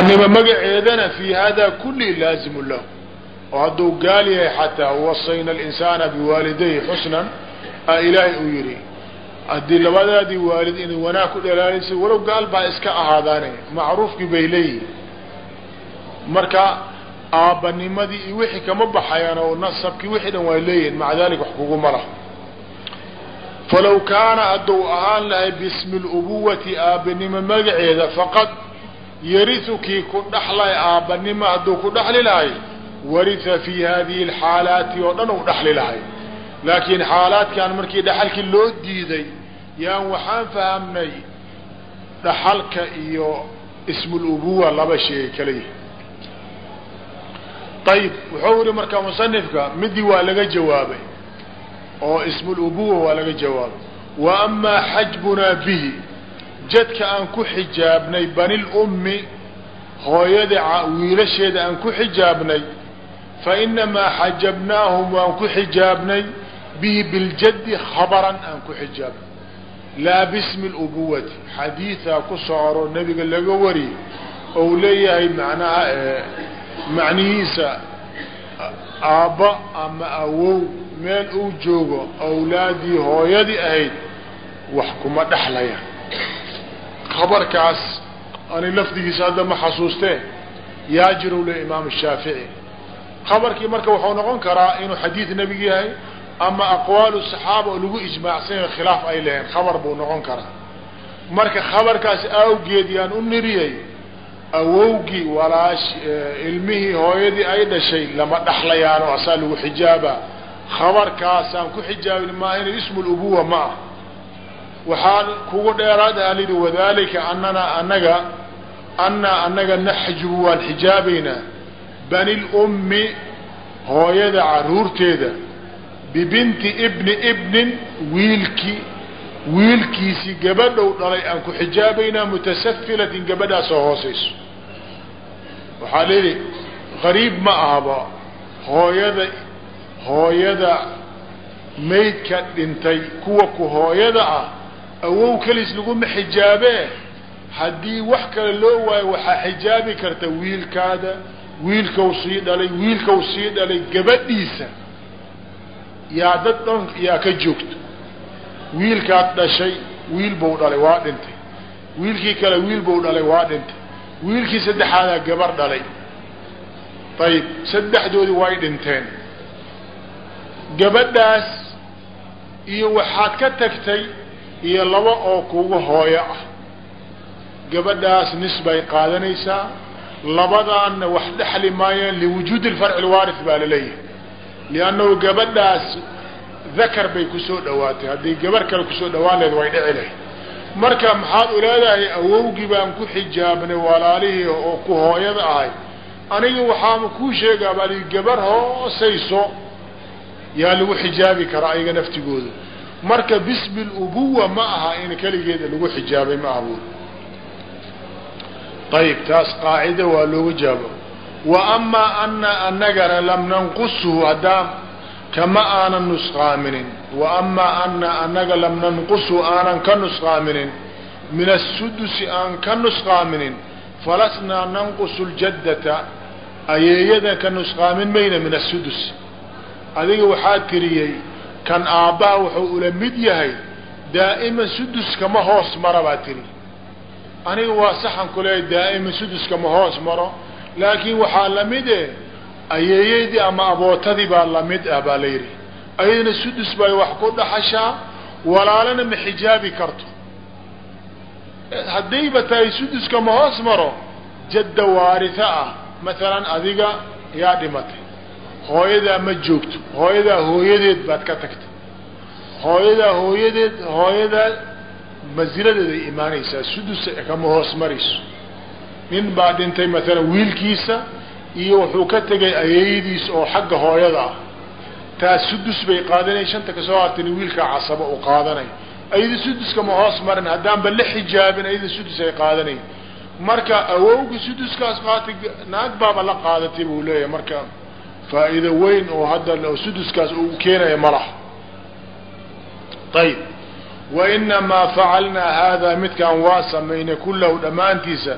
aabanimo magaceedana fi hada kuli laazimu lahu. Oo hadduu gaal yahay xataa wasayna alinsaana biwaalidayhi xusnan a ilaahay uu yidhi haddii labadaadii waalid inay wanaag ku dhalaalisa walow gaal baa iska ahaadaane macruufkii bay leeyihiin marka aabbanimadii iyo wixii kama baxayaan oo nasabkii wixii dhan waa leeyihiin maca dalik wax kuguma lah falow kaana hadduu ahaan lahay bismi lubuwati aabbanimo magaceeda faqad yariu kii ku dhaxlay aabbanimo hadduu ku dhaxli lahay waria fi hadihi alxaalaati oo dhan uu dhaxli lahay laakiin xaalaadkan markii dhaxalkii loo diiday yaan waxaan fahamnay dhaxalka iyo ismulubuwa laba shay ay kala yihiin ayib wuxuu yihi marka musanifka midii waa laga jawaabay oo ismulubuwa waa laga jawaabay wa amaa xajbunaa bihi jadka aan ku xijaabnay banilummi hooyada wiilasheeda aan ku xijaabnay fa inamaa xajabnaahum waan ku xijaabnay bihi biljaddi khabaran aan ku xijaabnay. Laa bismi lubuwati xadiidaa ku socoro nebiga laga wariyey ou leeyahay macnaha macnihiisa aabba ama awow meel uu joogo awlaadii hooyadii ahayd wax kuma dhexlaya khabarkaas ani lafdigiisa hadda ma xasuustee yaa jirow le imaam shaafici. Khabarkii marka wuxuu noqon karaa inuu xadiid nebig yahay ama aqwaalu saxaaba oo lagu ijmaacsan yahay khilaaf ay leheen khabar buu noqon karaa. Marka khabarkaas awgeed yaan u niriyey awowgii walaash ilmihii hooyadii ay dhashay lama dhaxlayaano asaa lagu xijaaba. Khabarkaasaan ku xijaabin maa inay ismu lubuwa ma ah waxaan kugu dheeraadaha lidhi wadalika anana anaga anaa anaga naxjubu waan xijaabaynaa bani lummi hooyada caruurteeda bibinti ibni ibnin wiilki wiilkiisii gabadhow dhalay aan ku xijaabaynaa mutasafilatin gabadhaasoo hoosayso. Waxaa leeyihi qariib ma ahaba hooyada hooyada maydka dhintay kuwa ku hooyada ah awow kelis laguma xijaabee? Haddii wax kale loo waayo waxaa xijaabi karta wiilkaada wiilkau sii dhalay wiilkau sii dhalay gabadhiisa. Yaa dad dhan yaa ka joogto. Wiilkaad dhashay wiil buu dhalay waa dhintay. Wiilkii kale wiil buu dhalay waa dhintay. Wiilkii saddexaadaa gabar dhalay. Ayib saddexdoodii way dhinteen. Gabadhaas iyo waxaad ka tagtay iyo laba oo kugu hooyo ah. Gabadhaas nis bay qaadanaysaa. Labadaanna wax dhexli maayaan liwujuudi alfarci lwaaris baa la leeyahay liannahu gabadhaas dakar bay ku soo dhawaatay. Haddii gabar kale ku soo dhawaan leed way dhici lahayd. Marka maxaad u leedahay awowgii baan ku xijaabnay walaalihii oo ku hooyada ahay aniga waxaama kuu sheegaa baa gabar hoosayso. Yaa lagu xijaabi karaa ayaga naftigooda marka bismi lubuwa ma aha in keligeeda lagu xijaabay ma aha buuri ayib taas qaacida waa looga jaabo. Wa amaa ana anagana lam nanqushu haddaan kama aanan nusqaaminin. Wa amaa ana anaga lam nanqushu aanan ka nusqaaminin. Min asudusi aan ka nusqaaminin. Falasnaa nanqusu ljaddata ayeeyadan ka nusqaamin mayna min asudus adiga waxaa tiriyey kan aabbaha wuxuu ula mid yahay daa'iman suduska ma hoos mara baa tiri. Aniga waa saxan ku leeya daa'iman suduska ma hoos maro. Laakiin waxaa la mid e ayeeyadii ama abootadii baa la mid ah baa la yidhi. Ayadana sudus bay wax ku dhaxashaa walaalana ma xijaabi karto. Haddayba tahay suduska ma hoos maro jadda waaritha ah. Maalan adiga yaa dhimatay hooyadaa ma joogto. Hooyadaa hooyadeed baad ka tagtay. Hooyadaa hooyadeed hooyadaa mansiladeeday imaanaysaa. Sudus kama hoos marayso nin baa dhintay maalan wiilkiisa iyo wuxuu ka tegay ayeeyadiisa oo xagga hooyada ah. Taas sudus bay qaadanay. Shanta ka soo hartani wiilkaa casaba uu qaadanay. Ayada suduska ma hoos marin. Haddaanba la xijaabin ayada sudus ay qaadanay. Marka awowga suduskaas qaatay naag baaba la qaadatay buu leeyahay. Marka faa'iido weyn oo hadda suduskaas uu keenaya malaha. Ayib wainamaa facalnaa haadaa midkaan waa samaynay kullahu dhammaantiisa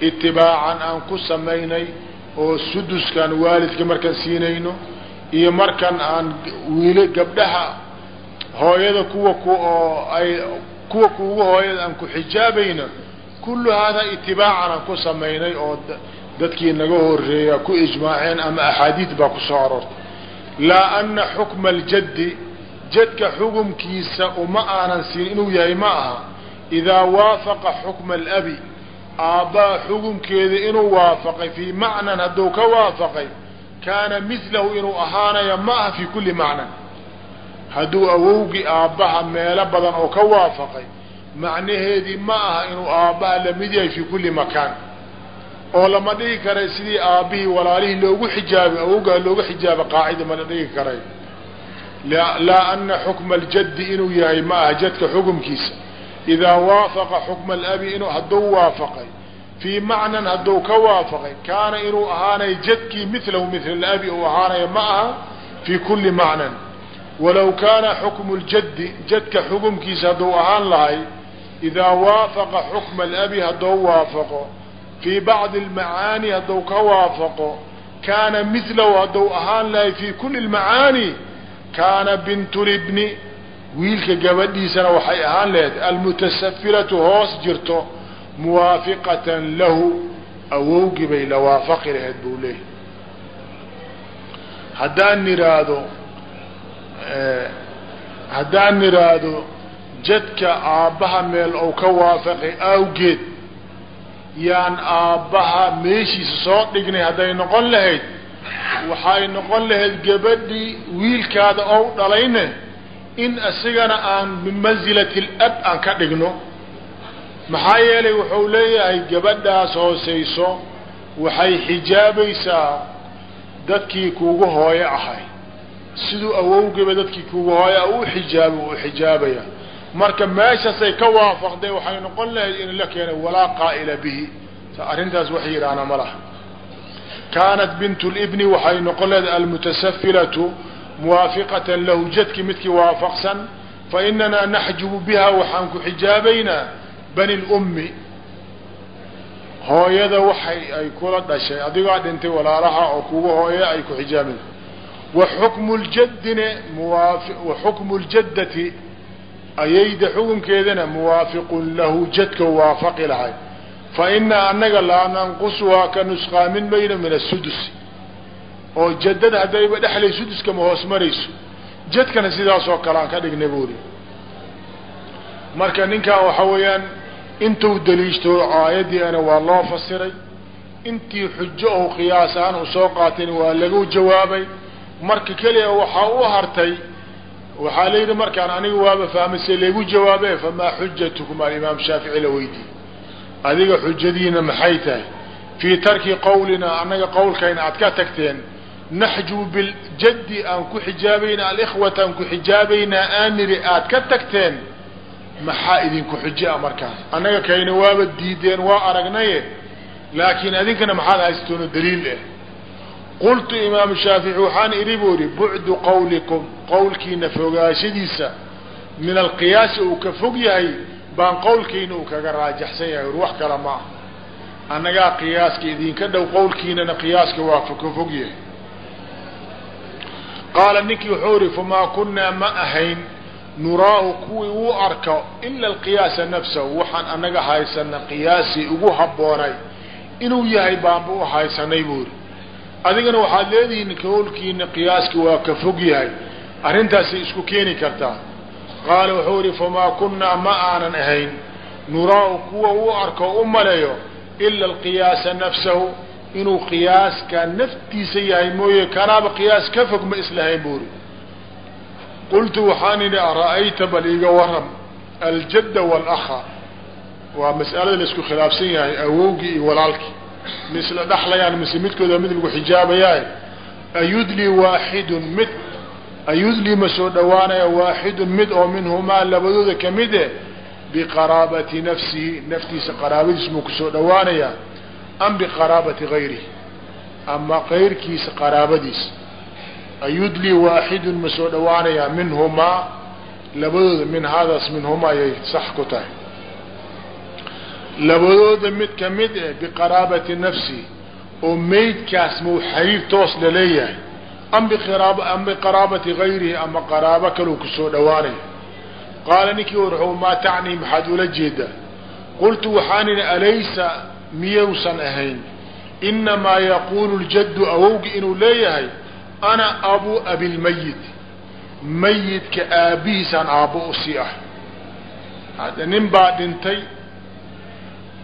itibaacan aan ku samaynay oo suduskaan waalidka markaan siinayno iyo markan aan wiilo gabdhaha hooyada kuwa ku oo ay kuwa kuugu hooyada aan ku xijaabayno kullu haadaa itibaacan aan ku samaynay oo dadkii naga horreeya ku ijmaaceen ama axaadiid baa ku soo aroortay. Laa ana xukma aljaddi jadka xukumkiisa uma aanan siin inuu yahay ma aha. Idaa waafaqa xukma alabi aabbaa xukumkeeda inuu waafaqay fii macnan hadduu ka waafaqay kaana milahu inuu ahaanaya ma aha fii kulli macnan. Hadduu awowgii aabbaha meelo badan oo ka waafaqay macnaheedii ma aha inuu aabbaha la mid yahay fii kulli makaan oo lama dhigi karay sidii aabbihii walaalihii loogu xijaabay awowgaha looga xijaaba qaacida ma la dhigi karay. Laa ana xukma aljaddi inuu yahay ma aha jadka xukumkiisa idaa waafaqa xukma alabi inuu hadduu waafaqay fii macnan hadduu ka waafaqay kaana inuu ahaanayo jadkii milahu mila alabi uu ahaanayo ma aha fii kulli macnan. Walow kaana xukmu ljaddi jadka xukumkiisa hadduu ahaan lahay idaa waafaqa xukma alabi hadduu waafaqo fii bacdi almacaani hadduu ka waafaqo kaana milahu hadduu ahaan lahay fii kuli lmacaani kaana bintu libni wiilka gabadhiisana waxay ahaan lahayd almutasafilatu hoos jirto muwaafiqatan lahu awowgii bay la waafaqi lahayd buu leeyahy haddaan nidhaahdo haddaan nidhaahdo jadka aabbaha meel ou ka waafaqay awgeed yaan aabbaha meeshiisa soo dhignay hadday noqon lahayd waxay noqon lahayd gabadhii wiilkaada ou dhalayne in isigana aan bimansilati lab aan ka dhigno. Maxaa yeelay wuxuu leeyahay gabadhaas hoosayso waxay xijaabaysaa dadkii kuugu hooyo ahay. Siduu awowgaba dadkii kuugu hooya u xijaaba u xijaabaya marka meeshaasay ka waafaqday waxay noqon lahayd in la keenay walaa qaa'ila bihi. Arrintaas wax yidhaahna ma laha. Kaanat bint libni waxay noqon lahayd almutasafilatu muwaafiqatan lahu jadki midkii waafaqsan. Fainanaa naxjubu biha waxaan ku xijaabaynaa bani lummi hooyada waxay ay kula dhashay. Adigaa dhintay walaalaha oo kugu hooya ay ku xijaabayn wa xukmu muwaafi wa xukmu ljaddati ayayda xukunkeedana muwaafiqun lahu jadka waafaqi lahay. Fa inaa annaga laa nanqusuhaa ka nusqaamin mayno min asudus oo jadada haddayba dhexlay suduska ma hoos marayso. Jadkana sidaasoo kale aan ka dhignay buuri marka ninkan waxa weeyaan intuu daliishto aayaddiiana waa loo fasiray. Intii xujo ou qiyaas ahaan u soo qaatayna waa lagu jawaabay. Marka keliya waxaa u hartay waxaa la yidhi markaan aniga waaba fahmay se laygu jawaabe famaa xujatukum alimaam shaafici la weydiiyey. Adiga xujadiina maxay tahay? Fii tarki qawlina annaga qowlkayna aad ka tagteen naxjubu biljaddi aan ku xijaabaynaa alikhwata aan ku xijaabaynaa aaniri aad ka tagteen maxaa idinku xujo a markaas? Annaga kayna waaba diideen waa aragnaye laakiin adinkana maxaad haystoono daliil ah qultu imaamu shaafici waxaan idhi buu idhi bucdu qawlikum. Qowlkiina fogaashadiisa min alqiyaasi uu ka fog yahay baan qowlkiina uu kaga raajaxsan yahay. Wax kale ma ah. Annagaa qiyaaska idinka dhow qowlkiinana qiyaaska waa ka fog yahay. Qaala ninkii wuxuu ihi famaa kunnaa ma ahayn nuraahu kuwii uu arko ila alqiyaasa nafsahu. Waxaan annaga haysana qiyaasii ugu habboonay inuu yahay baanba u haysanay buu ihi adigana waxaad leedihiin qowlkiina qiyaaski waa ka fog yahay. Arrintaasay isku keeni kartaa qaala wuxuu ihi famaa kunnaa ma aanan ahayn. Nuraahu kuwa uu arko u maleeyo ila alqiyaasa nafsahu. Inuu qiyaaska naftiisa yahay mooye kanaaba qiyaas ka fog ma islahayn buuri qultu waxaan idhi ara'ayta bal iiga waram aljadda waalakha waa mas'alada la isku khilaafsan yahay awowgii iyo walaalkii misla dhaxlayaan mise midkooda mid lagu xijaabayaa ayudlii waaxidun mid ayudlii ma soo dhowaanaya waaxidun mid oo minhumaa labadooda ka mid e biqaraabati nafsihi naftiisa qaraabadiis muu ku soo dhowaanayaa am biqaraabati gayrihi ama kayrkiisa qaraabadiisa ayudlii waaxidun ma soo dhowaanayaa minhumaa labadooda min haadaas minhumaa ayay sax ku tahay labadooda mid ka mid eh biqaraabati nafsi oo meydkaas mau xariir toos la leeyahay am biqaraabati gayrihi ama qaraabo kalou ku soo dhawaanaya qaala ninkii warxu maa tacnii maxaad ula jeedaa. Qultu waxaan idhi alaysa miyuusan ahayn. Inamaa yaquulu ljaddu awowgi inuu leeyahay ana abu abilmayit mayidka aabbihiisaan aabbo u sii ah. Nin baa dhintay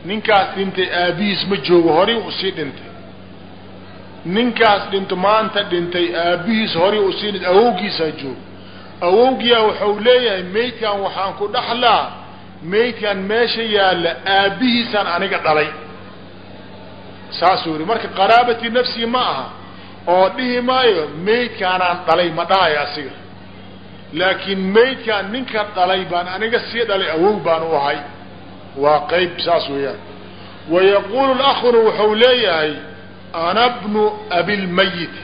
ninkaas dhintay aabbihiis ma joogo horay u sii dhintay. Ninkaas dhinto maanta dhintay aabbihiis horay u sii dhintay awowgiisaa joogo. Awowgiyaa waxau leeyahay maydkan waxaan ku dhaxlaa maydkan meesha yaalla aabbihiisaan aniga dhalay. Saasuu yihi marka qaraabati nafsii ma aha oo dhihi maayo maydkaanaan dhalay ma dhahayo asiga. Laakiin maydkaan ninka dhalay baan aniga sii dhalay awow baan u ahay waa qayb saas weeyaan. Wayaquulu lakuna wuxuu leeyahay ana bnu abilmayit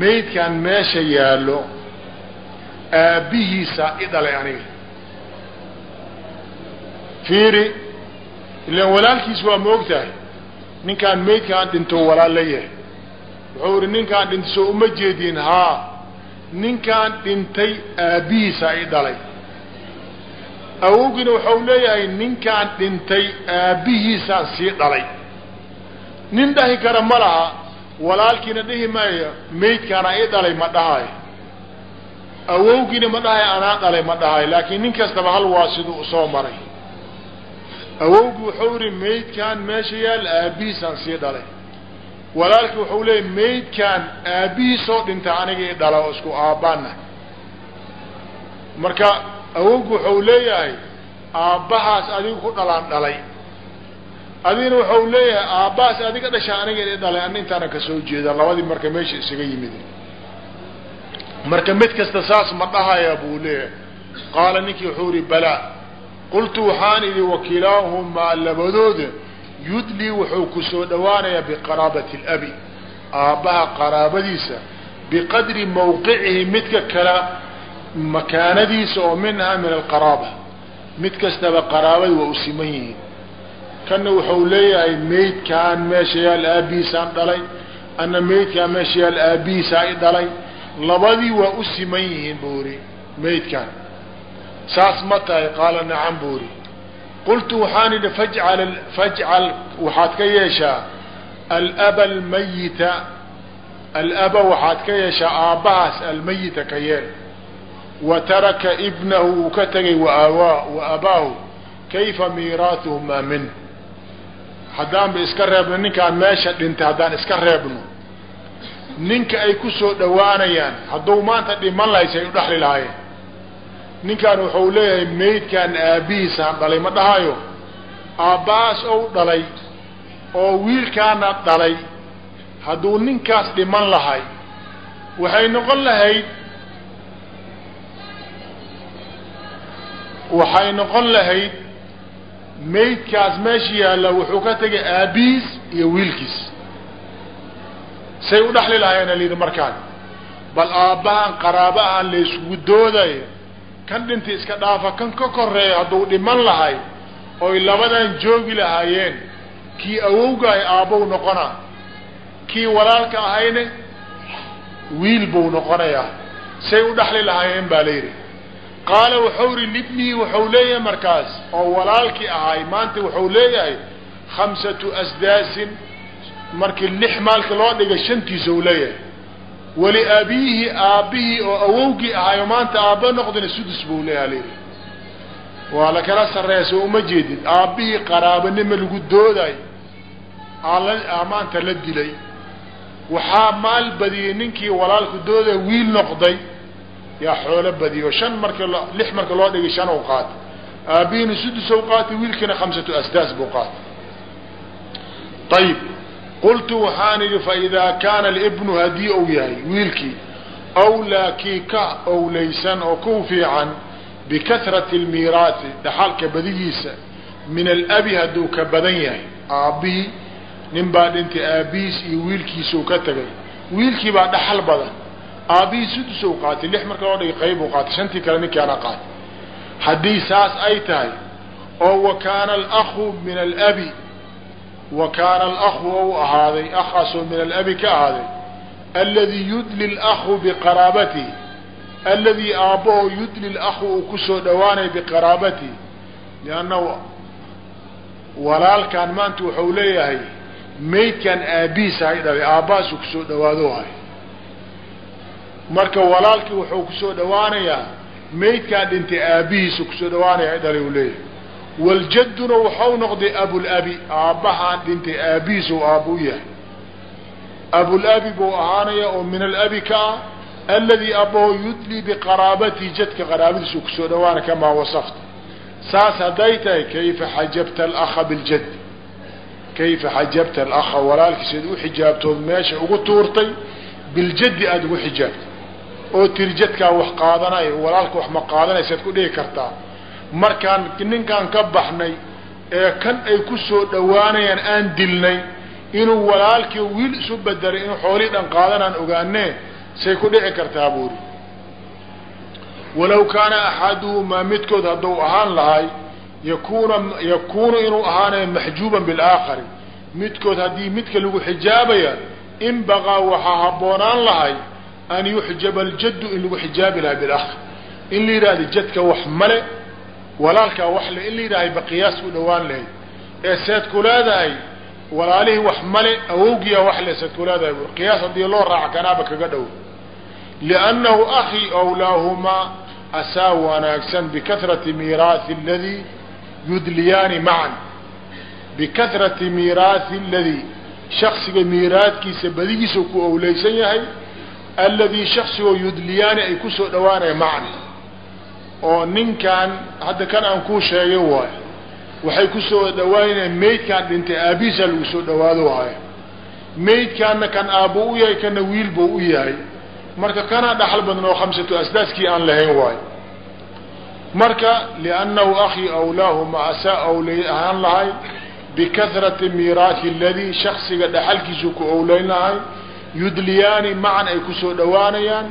maydkaan meesha yaallo aabbihiisaa i dhalay aniga. Fiiri ilan walaalkiis waa moogtahay. Ninkaan maydkaan dhinto walaal la yahay wuxuu ihi ninkaan dhintay soo uma jeedin haa. Ninkaan dhintay aabbihiisaa i dhalay awowgiina waxau leeyahay ninkaan dhintay aabbihiisaan sii dhalay. Nin dhahi kara ma laha walaalkiina dhihi maayo maydkaana i dhalay ma dhahayo awowgiina ma dhahayo anaa dhalay ma dhahayo laakiin nin kastaba hal waa siduu u soo maray. Awowgi wuxuu ihi maydkaan meesha yaal aabbihiisaan sii dhalay. Walaalkii wuxuu leeyahy maydkaan aabbihiisoo dhintay aniga i dhala oo isku aabbaana marka awowgu wuxuu leeyahay aabbahaas adiga ku dhalaan dhalay. Adigina wuxuu leeyahay aabbahaas adiga dhasha aniga i dhalay ana intaana ka soo jeeda. Labadii marka meesha isaga yimid. Marka mid kasta saas ma dhahaya buu leeyahay. Qaala ninkii wuxuu ihi balaa qultu waxaan idhi wakilaahumaa labadooda yudlii wuxuu ku soo dhowaanayaa biqaraabati alabi. Aabbaha qaraabadiisa biqadri mawqicihi midka kala makaanadiisa oo minhaa min alqaraaba. Mid kastaba qaraabada waa u siman yihiin. Kanna wuxuu leeyahay maydkaan meesha yaal aabbihiisaan dhalay anna maydkaan meesha yaal aabbihiisaa i dhalay labadii waa u siman yihiin buu ihi maydkaan saas ma tahay qaala nacam buu ihi qultu waxaan idhi fajcal fajcal waxaad ka yeeshaa alaba almayita alaba waxaad ka yeeshaa aabbahaas almayita ka yeel wa taraka ibnahu uu ka tegay wa abaahu kayfa miiraathumaa min. Haddaanba iska reebno ninkaan meesha dhintay haddaan iska reebno. Ninka ay ku soo dhowaanayaan hadduu maanta dhiman lahays ay u dhexli lahaayeen. Ninkaan wuxuu leeyahay maydkaan aabbihiisaan dhalay ma dhahayo aabbahaas ou dhalay oo wiilkaana dhalay hadduu ninkaas dhiman lahay waxay noqon lahayd waxay noqon lahayd maydkaas meesha yaalla wuxuu ka tegay aabbihiis iyo wiilkiis. Say u dhexli lahayeena layidhi markaan. Bal aabbahan qaraabo ahaan la yskugu doodayo kan dhintay iska dhaafa kan ka koreeya hadduu dhiman lahay oy labadan joogi lahaayeen. Kii awowgahay aabbow noqona kii walaalka ahayne wiil buu noqonayaa. Say u dhexli lahaayeen baa layidhi qaala wuxuu ihi libnii wuxuu leeyahay markaas oo walaalkii ahay maanta wuxuu leeyahay khamsatu asdaasin markii lix maalka loo dhigay shantiisa uu leeyahay. Wali abiihi aabbihii oo awowgii ahaayo maanta aabba noqdana sudus buu leeyaha layidhi waa la kala sarreeya soo uma jeedid aabbihii qaraabanima lagu dooday aa maanta la dilay. Waxaa maal badiyey ninkii walaalku dooda wiil noqday yaa xoolo badiyo shan marka lix marka loo dhigay shan u qaatay aabbihiina sudus u qaatay wiilkiina khamsatu asdaas buu qaatay. Ayib qultu waxaan idhi faidaa kaana alibnu haddii ou yahay wiilkii awlaa kii ka owlaysan oo ku fiican bikahrati almiiraati dhaxalka badigiisa min alabi hadduu ka badan yahay. Aabbihii nin baa dhintay aabbihiis iyo wiilkiisuu ka tegay wiilkii baa dhaxal badan aabbihii sudus u qaatay lix marka loo dhigay qayb u qaatay shantii kale ninkaana qaatay. Haddii saas ay tahay oo wa kaana alakhu min alabi wa kaana alakhu ou ahaaday akhaasoo min alabi ka ahaaday alladii yudli lakhu biqaraabatihi alladii aabbahoo yudli lakhu uu ku soo dhawaanay biqaraabatihi lianna walaalkan maanta wuxuu leeyahay maydkan aabbihiisa hay dhalay aabbahaasuu ku soo dhawaado hay marka walaalkii wuxuu ku soo dhawaanayaa maydkaan dhintay aabbihiisu ku soo dhawaanaya dhalay uu leeyahay. Waljaduna waxau noqday abulabi aabbahaan dhintay aabbihiisu u yahay. Abulabi buu ahaanaya oo min alabi ka ah alladii aabbaho yudlii biqaraabatihi jadka qaraabadiisu ku soo dhawaana kamaa wasafta. Saas hadday tahay kayfa xajabta alakha biljad kayfa xajabta alakha walaalkiisaad u xijaabtood meesha ugu tuurtay biljaddi aada ugu xijaabtay oo tiri jadkaa wax qaadanay walaalka wax ma qaadanaysaad ku dhihi kartaa. Markaan ninkaan ka baxnay ee kan ay ku soo dhawaanayaan aan dilnay inuu walaalkii wiil isu bedelay inuu xoolii dhan qaadanaan ogaanee say ku dhici kartaa buuri walaw kaana axaduhumaa midkood hadduu ahaan lahay yakuna yakuunu inuu ahaanayo maxjuuban bilaakari midkood haddii midka lagu xijaabaya in baqaa waxaa habboonaan lahay an yuxjaba aljaddu in lagu xijaabi lahay bilakh in la yidhahda jadka wax male walaalkaa wax le in la yidhahda baqiyaas u dhawaan lahayd ee seed ku leedahay walaalihii wax male awowgiyaa wax le seed ku leedahay qiyaas haddii loo raaca kanaaba kaga dhow. Liannahu akii awlaahumaa asaa wanaagsan bikahrati miiraahi aladii yudliyaani macan bikahrati miiraahi aladii shaksiga miiraadkiisa badigiisa ku owleysan yahay alladii shaksigoo yudliyaani ay ku soo dhawaanaya macan oo ninkan hadda kan aan kuu sheegay waayo waxay ku soo dhawaanayaan maydkaan dhintay aabihiisaa lagu soo dhawaado waayo maydkaanna kan aabbo u yahay kana wiil buu u yahay. Marka kanaa dhaxal badan oo khamsatu asdaaskii aan lahayn waayo marka liannahu akii awlaahuma asaa awlay ahaan lahay bikahrati miiraahi aladii shaksiga dhaxalkiisu ku owleyn lahay yudliyaani macan ay ku soo dhawaanayaan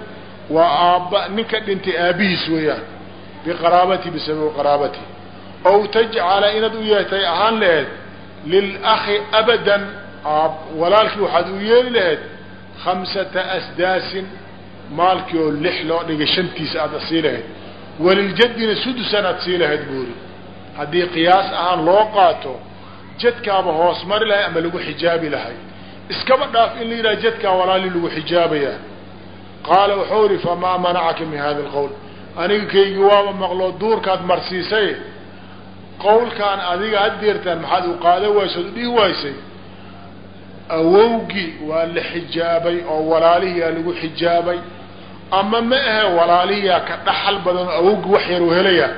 waa aabba ninka dhintay aabihiis weeyaan. Biqaraabati bisababi qaraabati. Ow tajcala inaad u yeetay ahaan laheed lilakhi abadan walaalkii waxaad u yeeli laheed khamsata asdaasin maalkii oo lix loo dhigay shantiisa aada sii lahayd waliljadina sudusan aad sii lahayd buuri. Haddii qiyaas ahaan loo qaato jadkaaba hoos mari lahay ama lagu xijaabi lahay iskaba dhaaf in la yidhaha jadkaa walaali lagu xijaabayaa qaala wuxuu ihi famaa manacaka min hada alqowl aniga kaygi waaba maqloo duurkaad marsiisay. Qowlkaan adiga haddeertaan maxaad u qaada waysood udhihi waysay awowgii waa la xijaabay oo walaalihiyaa lagu xijaabay. Ama ma ahe walaalihiyaa ka dhaxal badan oo awowgii wax yar u helaya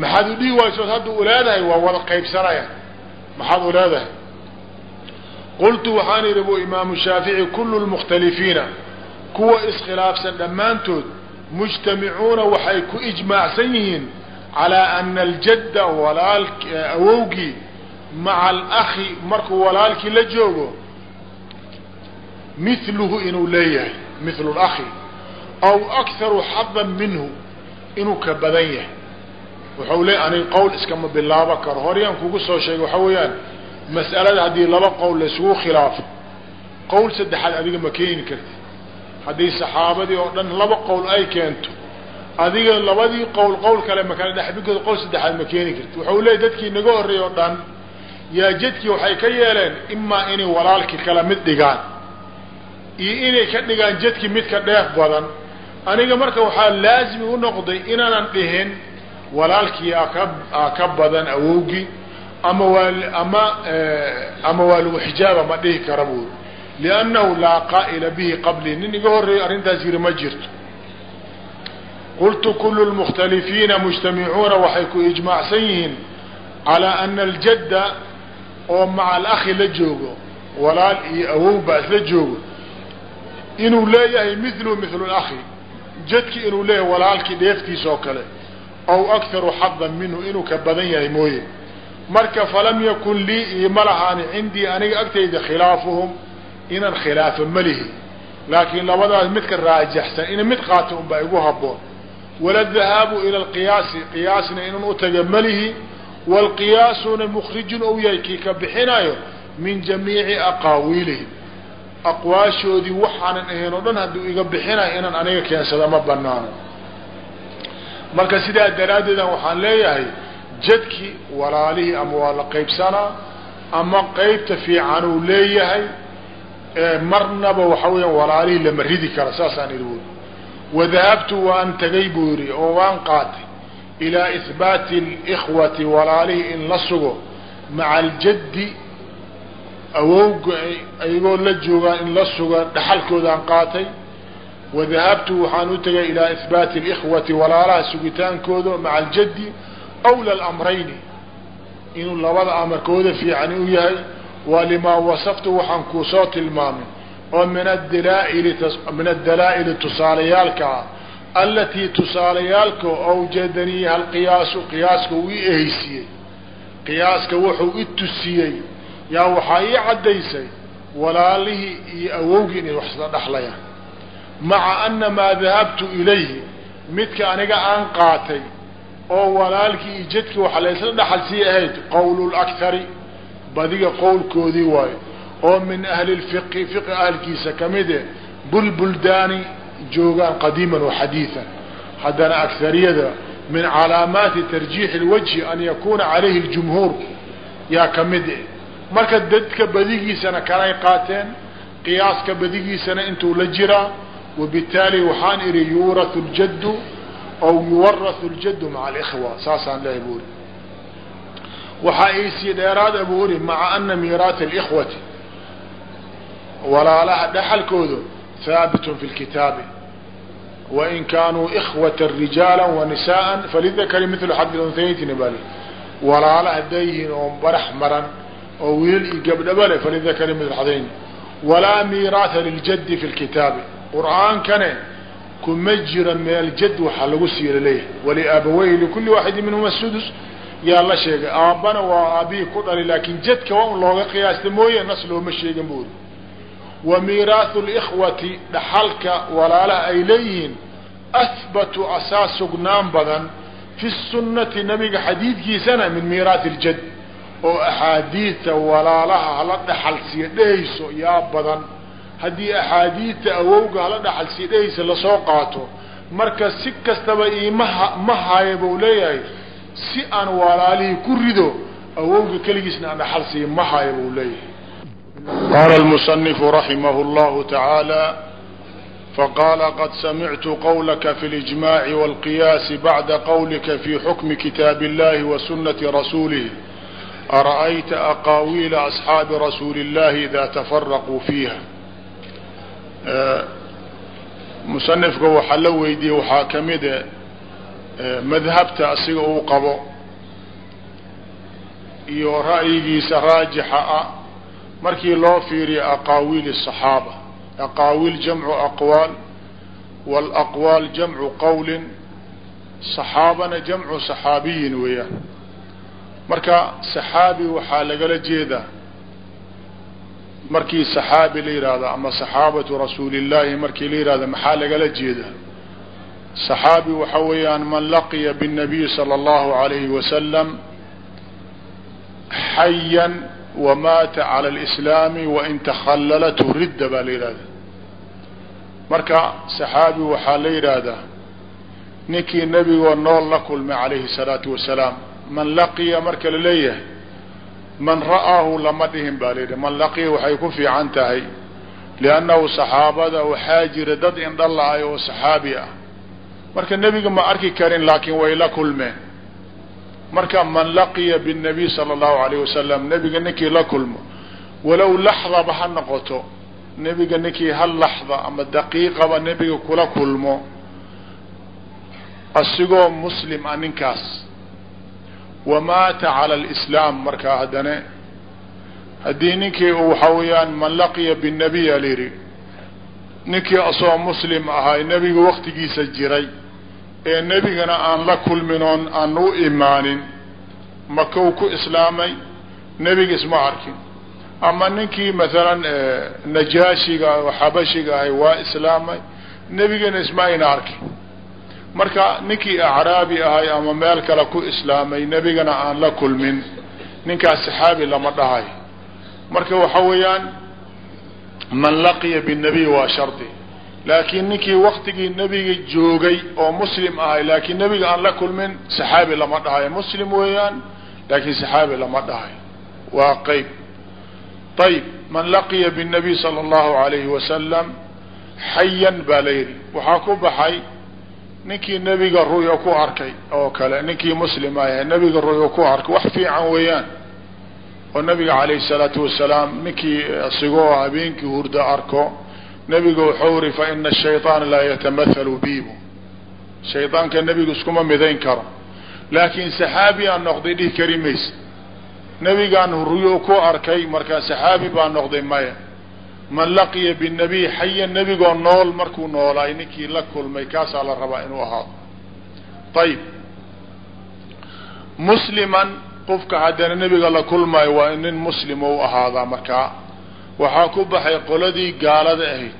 maxaad u dhihi waysood hadda leedahay waa wada qaybsanaya. Maxaad u leedahay qultu waxaan idhi bu imaamu shaafici kullu lmukhtalifiina kuwa iskhilaafsan dhammaantood mujtamicuuna waxay ku ijmaacsan yihiin calaa ana aljadda walaal awowgii maca alakhi markuu walaalkii la joogo miluhu inuu leeyahay milu lakhi aw akharu xadan minhu inuu ka badan yahay wuxuu leey aniga qowl iskama bilaabo karo horyaan kugu soo sheegay waxaa weeyaan mas'alada haddii laba qowl laisugu khilaafo qowl saddexaad adiga ma keeni karti haddii saxaabadii oo dhan laba qowl ay keento adiga labadii qowl qowl kale ma kala dhexbinkood qowl saddexaad ma keeni karti wuxuu leeyay dadkii naga horreeyey oo dhan yaa jadkii waxay ka yeeleen imaa inay walaalkii kala mid dhigaan iyo inay ka dhigaan jadkii midka dheef badan. Aniga marka waxaa laazimi u noqday inaanan dhihin walaalkii aka aa ka badan awowgii ama waa ama ama waa lagu xijaaba ma dhihi kara buuri liannahu laa qaa'ila bihi qablii nin iga horreeyo arrintaas yiri ma jirto. Qultu kulu lmukhtalifiina mujtamicuuna waxay ku ijmaacsan yihiin calaa ana aljadda oo maca alakhi la joogo walaal iyo awow baa isla joogo inuu leeyahay milu milu lakhi jadki inuu leeyahay walaalkii dheeftiisa oo kale aw akharu xadan minhu inuu ka badan yahay mooye marka falam yakun lii iima lahaani cindii aniga agtayda khilaafuhum inaan khilaafo malihi laakiin labadaas midka raajaxsan ina mid qaato unbaa igu haboon wala dahaabu ila alqiyaasi qiyaasna inaan utaga malihi waalqiyaasuna mukhrijun ou yahay kii ka bixinayo min jamiici aqaawiilihim aqwaashoodii waxaanan ahayn oo dhan hadduu iga bixinayo inaan aniga keensada ma banaano marka sidaa daraaddeedan waxaan leeyahay jadki walaalihii ama waa la qaybsanaa ama qaybta fiican uu leeyahay marnaba waxa weeyaan walaalihii lama ridi kara saasaan idhi wy wadahabtu waan tagay buu yidhi oo waan qaatay ilaa ihbaati اlkhwati walaalihii in la sugo maca aljaddi awowga ayagoo la joogaan in la suga dhaxalkoodaan qaatay. Wadahabtu waxaan u tegay ilaa ihbaati اlkhwati walaalaha sugitaankooda maca aljaddi awla اlamrayni inuu labada amarkooda fiicani u yahay waa limaa wasaftu waxaan kuu soo tilmaamay oo min adalaaili min adalaa'ili tusaalayaalka ah alatii tusaalayaalka awjadanii halqiyaasu qiyaaska uu i ehaysiiyey qiyaaska wuxuu i tusiyey yaa waxaa ii caddaysay walaalihii iyo awowgii inay wax isla dhexlayaan maca ana dahabtu ilayhi midka aniga aan qaatay oo walaalkii iyo jadkii waxaa la isla dhaxal sii ahayd qowlu lakhari badiga qowlkoodii waayo oo min ahli lfiqi fiqi ahlkiisa kamide bulbuldaani joogaan qadiiman wa xadiian haddana akariyada min calaamaati tarjiixi اlwajhi an yakuna calayhi اljumhuur yaa ka mid eh. Marka dadka badigiisana kanay qaateen qiyaaska badigiisana intuu la jiraa wabitaali waxaan idhi yuurahu ljaddu aw yuwarahu ljaddu maca alikhwa saasaan lehay buuri waxaa iisii dheeraada buu uri maca ana miiraata alikhwati walaalaha dhaxalkooda haabitun fi lkitaabi wain kaanuu ikhwata rijaala wanisaءa falidakari milu xadi unhaytni bal walaala hadday yihiin oo barax maran oo wiilal iyo gabdhaba le falidakari mil xadayn walaa miiraatha liljaddi fi lkitaabi qur'aankane kuma jira min aljad waxaa lagu siila leeyahay. Waliaabaweyhi likuli waaxidi minhuma sudus. Yaa la sheegay aabbana waa aabihii ku dhali laakin jadka waa un looga qiyaasta mooye nas looma sheegin buuri wa miiraahu likhwati dhaxalka walaalaha ay leeyihiin ahbatu asaas sugnaan badan fi sunnati nabiga xadiidkiisana min miiraathi ljad oo axaadiidta walaalaha hala dhaxal siya dhehayso yaa badan haddii axaadiidta awowga hala dhaxal siya dhehaysa lasoo qaato marka si kastaba imaha ma haayo buu leeyahay si aan walaalihii ku rido awowga keligiisna aan dhaxal siiya ma haayo buu leeyahay qaala almusanifu raximah llahu tacaala faqaala qad samictu qawlaka fi اlijmaci wاlqiyaasi bacda qawlika fi xukmi kitaabi اllahi wa sunati rasuulih ara'ayta aqaawiila asxaabi rasuuli اllahi ida tafaraquu fiiha musanifka waxaa la weydiiyey waxaa ka mida madhabta asiga uu qabo iyo ra'yigiisa raajixa ah markii loo fiiriyo aqaawiil الصaxaaba aqaawiil jamcu aqwaal wاlaqwaal jamcu qowlin صaxaabana jamcu صaxaabiyin weeyaan marka صaxaabi waxaa lagala jeedaa markii saxaabi la yidhaahdo ama saxaabatu rasuulillaahi markii la yidhahdo maxaa lagala jeeda saxaabi waxa weeyaan man laqiya binnabiy sala allahu alayhi wasalam xayan wamaata cala alislaami wain takhallalathu ridda baa la yidhahda marka saxaabi waxaa la yidhaahdaa ninkii nebigoo nool la kulmay calayhi salaatu wasalaam man laqiya marka la man ra'aahu lama dhihin baa layidhi man laqiih waxay ku fiican tahay liannahu saxaabada waxaa jira dad indha la-ay ah oo saxaabi ah. Marka nebiga ma arki karin laakiin way la kulmeen. Marka man laqiya binnabiy sala allahu alayh wasalam nebiga ninkii la kulmo walow laxdaba ha noqoto nebiga ninkii hal laxda ama daqiiqaba nebiga kula kulmo asigoo muslim a ninkaas wamaata cala alislaam markaa haddana haddii ninkii uu waxaa weeyaan man laqiya binnabiy alayidhi ninkii asoo muslim ahaa nebiga waktigiisa jiray ee nebigana aan la kulmin oon aan u imaanin maka uu ku islaamay nebiga isma arkin. Ama ninkii maalan najaashiga oo xabashiga ahay waa islaamay nebigana isma ayna arkin marka ninkii acraabi ahay ama meel kale ku islaamay nebigana aan la kulmin. Ninkaas saxaabi lama dhahay. Marka waxa weeyaan man laqiya binabiy waa shardi. Laakiin ninkii waktigii nebiga joogay oo muslim ahay laakiin nebiga aan la kulmin saxaabi lama dhahay. Muslim weeyaan laakiin saxaabi lama dhahay. Waa qeyb. Ayb man laqiya binabiy sala allahu alayhi wasalam xayan baa la yidhi. Waxaa ku baxay ninkii nebiga ru'ya ku arkay oo kale ninkii muslim ah nebiga ru'ya ku arkay wax fiican weeyaan. Oo nabiga calayhi salaatu wasalaam ninkii isigoo habeenkii hurdo arko nebiga wuxuu iri fa ina ashayطaana laa yatamahalu bibu shaydaanka nebiga iskuma midayn karo. Laakiin saxaabi aan noqday dhihi kari maysa. Nebigaan ruyo ku arkay markaa saxaabi baa noqday maya man laqiya binabiy xayan nebigoo nool markuu noolaay ninkii la kulmay kaasaa la rabaa inuu ahaado. Ayib musliman qofka haddana nebiga la kulmaayo waa in nin muslim u ahaadaa markaa waxaa ku baxay qoladii gaalada ahayd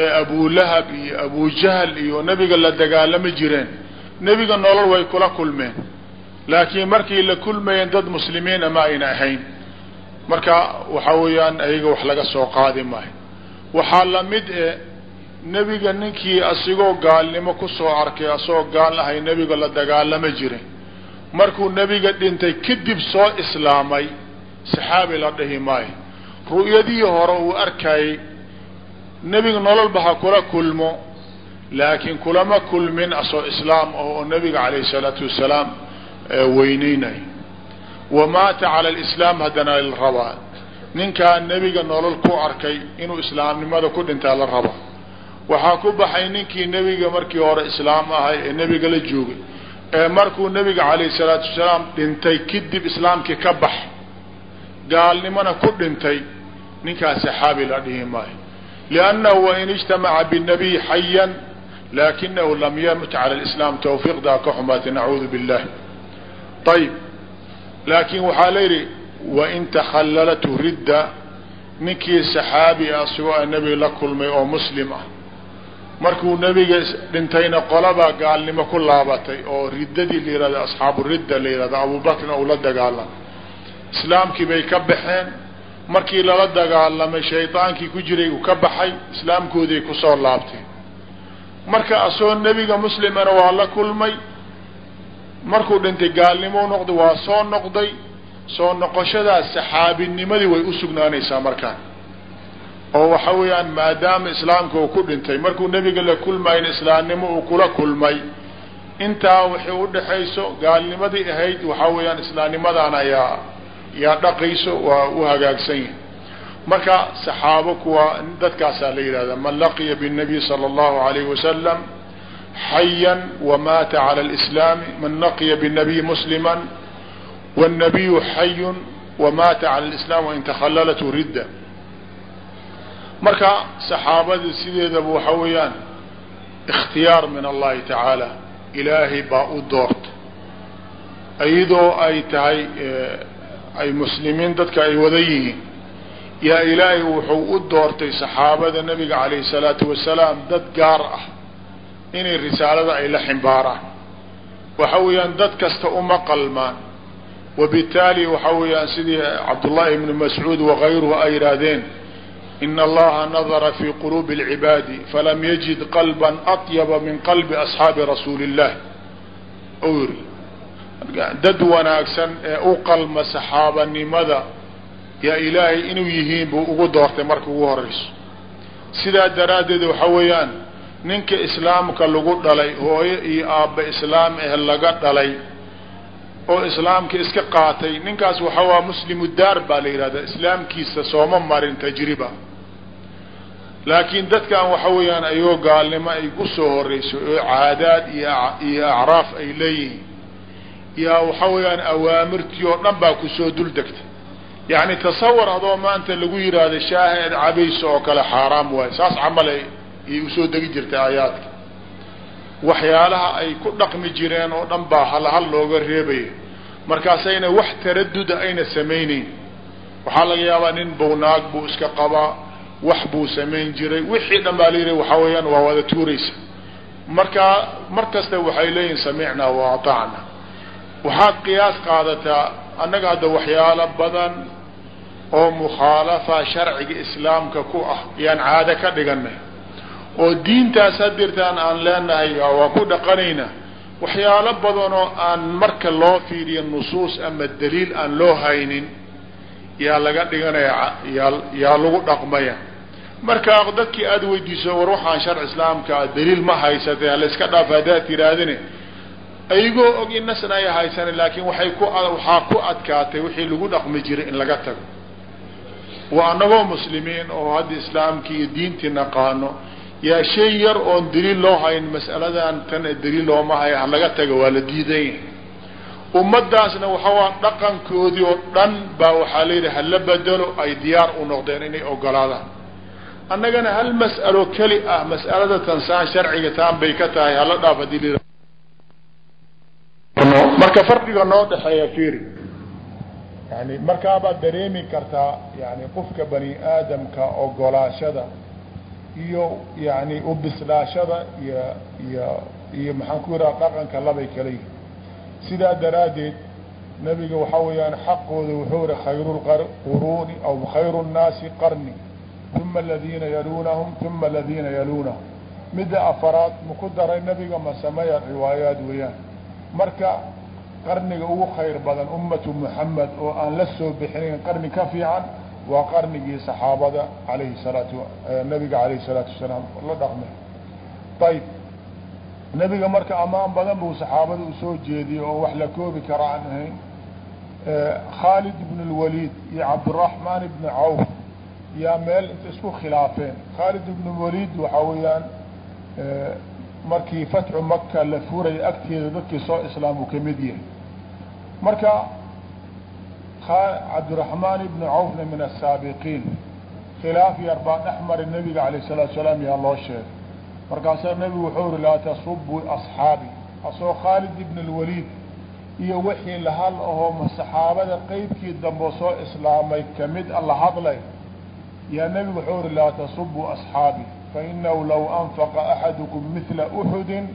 ee abulahab iyo abujahl iyo nebiga la dagaalami jireen. Nebiga nolol way kula kulmeen. Laakiin markii la kulmayeen dad muslimiina ma ayna ahayn marka waxa weeyaan ayaga wax laga soo qaadi maayo. Waxaa la mid e nebiga ninkii asigoo gaalnimo ku soo arkay asagoo gaal ahay nebiga la dagaalama jiray. Markuu nebiga dhintay kadib soo islaamay. Saxaabi la dhihi maayo. Ru'yadii hore uu arkayay nebiga nololba ha kula kulmo laakiin kulama kulmin asoo islaam oo nebiga calayhi salaatu wasalaam weyneynay wamaata cala alislaam haddana la rabaa ninkaa nebiga nolol ku arkay inuu islaamnimada ku dhintaa la raba. Waxaa ku baxay ninkii nebiga markii hore islaam ahay ee nebiga la joogay ee markuu nebiga calayhi salaatu wasalaam dhintay kadib islaamkii ka bax gaalnimona ku dhintay ninkaas saxaabi la dhihi maayo. Liannahu wain ijtamaca binabiy xayan laakinahu lam yamut cala lislaam tawfiiqdaa ka xumaatay nacuudu billah ayib laakiin waxaa la yidhi wain takhallalathu ridda ninkii saxaabi ah asigoo a nebiga la kulmay oo muslim ah. Markuu nebiga dhintayna qolabaa gaalnimo ku laabatay oo riddadii la yihahdo asxaabu ridda la yihahdo abubakrin ou la dagaalamay. Islaamkii bay ka baxeen. Markii lala dagaalamay shaydaankii ku jiray uu ka baxay islaamkoodii ku soo laabteen. Marka asagoo nebiga muslimana waa la kulmay markuu dhintay gaalnimo noqday waa soo noqday soo noqoshadaas saxaabinimadii way u sugnaanaysaa markaan. Oo waxa weeyaan maadaama islaamka uu ku dhintay markuu nebiga la kulmayna islaamnimo uu kula kulmay intaa waxay u dhexayso gaalnimadii ahayd waxa weeyaan islaamnimadan ayaa yaa dhaqayso waa u hagaagsan yahay. Marka saxaabo kuwa dadkaasaa la yidhahdaa man laqiya binnabiy sala allahu alayhi wasalam xayan wamaata calى اlislaami man laqiya bالnabiy muslima wالnabiyu xayun wamaata calى اlislam wain takhallalathu ridda marka saxaabada sideedaba waxa weeyaan ikhtiyaar min allahi tacaala ilaahay baa u doorta iyadoo ay tahay ay muslimiin dadka ay wada yihiin yaa ilaahay wuxuu u doortay saxaabada nabiga calayhi salaatu wasalaam dad gaar ah inay risaalada ay la ximbaaraan waxa weeyaan dad kasta uma qalmaan. Wabitaali waxa weeyaan sidii cabdullahi ibnu mascuud wakayruhu ay yidhaahdeen in allaha nadara fi quluubi اlcibaadi falam yajid qalba atyaba min qalbi asxaabi rasuuli illah u yiri dad wanaagsan ee u qalma saxaabanimada yaa ilaahay inuu yihiin buu ugu doortay marka ugu horeyso sidaa daraaddeed waxa weeyaan ninka islaamka lagu dhalay hooyo iyo aabba islaam eh laga dhalay oo islaamka iska qaatay ninkaas waxa waa muslimu daar baa la yidhahdaa islaamkiisa sooma marin tajriba. Laakiin dadkan waxa weeyaan ayagoo gaalnimo ay ku soo horeyso oo caadaad iyo acraaf ay leeyihiin yaa waxa weeyaan awaamirtii oo dhan baa ku soo dul degtay. Yacni tasawar adoo maanta lagu yidhaahdo shaaha eed cabayso oo kale xaaraam waayo saas camal ayay u soo degi jirtay aayaadka. Waxyaalaha ay ku dhaqmi jireen oo dhan baa halhal looga reebaya markaasayna wax taraduda ayna samayneyn waxaa laga yaabaa nin bownaag buu iska qabaa wax buu samayn jiray. Wixii dhan baa la yidhi waxaa weeyaan waa wada tuuraysa. Marka mar kasta waxay leeyihiin samicnaa wa atacna waxaad qiyaas qaadataa annaga hadda waxyaalo badan oo mukhaalafa sharciga islaamka ku ah yaan caado ka dhiganay oo diintaas hadirtaan aan leenahay waa ku dhaqanaynaa waxyaalo badanoo aan marka loo fiiriyo nusuus ama daliil aan loo haynin yaa laga dhiganaya yaa lagu dhaqmaya. Marka dadkii aada weydiiso war waxaan sharci islaamka daliil ma haysatay halayska dhaaf haddaad tidhaahdine ayagoo og inasna ay haysanin laakiin waxay ku waxaa ku adkaatay wixii lagu dhaqmi jiray in laga tago. Waa anagoo muslimiin oo hadda islaamkii iyo diintii naqaano yaa shay yar oon daliil loo hayn mas'aladan tan daliil looma haya halaga taga waa la diidan yahay ummadaasna waxawaa dhaqankoodii oo dhan baa waxaa layidhi hala bedelo ay diyaar u noqdeen inay ogolaadaan. Annagana hal mas'alo keli ah mas'alada tansaan sharciga taan bay ka tahay hala dhaaf haddii marka farqiga noo dhexeeya fiiri. Yani markaabaad dareemi kartaa yani qofka bani aadamka ogolaashada iyo yani ubislaashada iyo iyo iyo maxaan ku yidhaha dhaqanka labay kala yihiin sidaa daraaddeed nabiga waxaa weeyaan xaqooda wuxuu yihi khayru lquruuni aw khayru nnaasi qarni uma aladiina yaluunahum uma aladiina yaluunahum. Midda afaraad maku daray nabiga ma sameeya riwaayaad weeyaan. Marka qarniga ugu khayr badan ummatu muxamed oo aan la soo bixinayn qarni ka fiican waa qarnigii saxaabada alayhi salaatu nabiga alayhi salaatu wasalaam la dhaqmay. Ayib nebiga marka ammaan badan buu saxaabada u soo jeediyey oo wax la koobi kara aan ahayn khaalid ibn اlwaliid iyo cabdiraxmaan ibn cawf yaa meel inta isku khilaafeen. Khaalid ibn waliid waxaa weeyaan markii fatxu maka la furaya agteeda dadkii soo islaam uu ka mid yahay. Marka cabdiraxmaan ibnu cawfna min asaabiqiin khilaaf yar baa dhex mari nabiga alayh salaatu salaam yaa loo sheegay markaasaa nebigu wuxuu uri laa tasubuu asxaabi asoo khaalid ibn اlwaliid iyo wixii la hadl ahoo saxaabada qeybkii dambe soo islaamay ka mid a la hadlay yaa nebigu wuxuu uri laa tasubuu asxaabi fainahu law anfaqa axadukum mila uxudin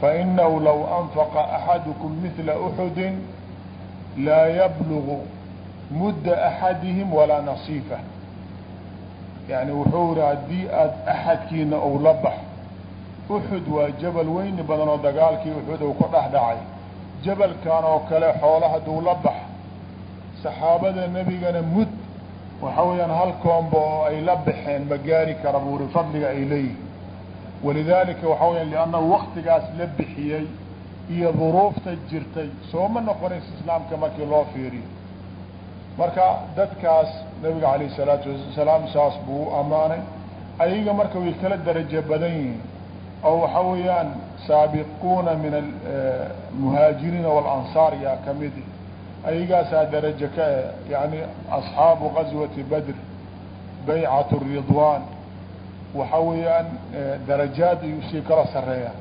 fainahu law anfaqa axadukum mila uxudin laa yablugu mudda axadihim walaa nasiifa yani wuxuu iri haddii aada axadkiina ou la bax uxud waa jabal weyni badan oo dagaalkii uxud ou ka dhex dhacay jabalkan oo kale xoola hadduu la bax saxaabada nebigana mud waxa weeyaan hal koomba oo ay la baxeen ma gaari kara buuri fadliga ay leeyihiin walidaalika waxa weyaan liannahu waktigaas la bixiyey iyo duruufta jirtay. Sooma noqonaysa islaamka markii loo fiiriyo marka dadkaas nabiga alayh salaatu wasalaam saas buu u ammaanay. Ayaga marka way kala darajo badan yihiin oo waxa weeyaan saabiquuna min almuhaajiriina walansaar yaa ka mid ayagaasaa darajo ka eh yani asxaabu gazwati badr baycat ridwan waxa weeyaan darajaad ay u sii kala sareeyaan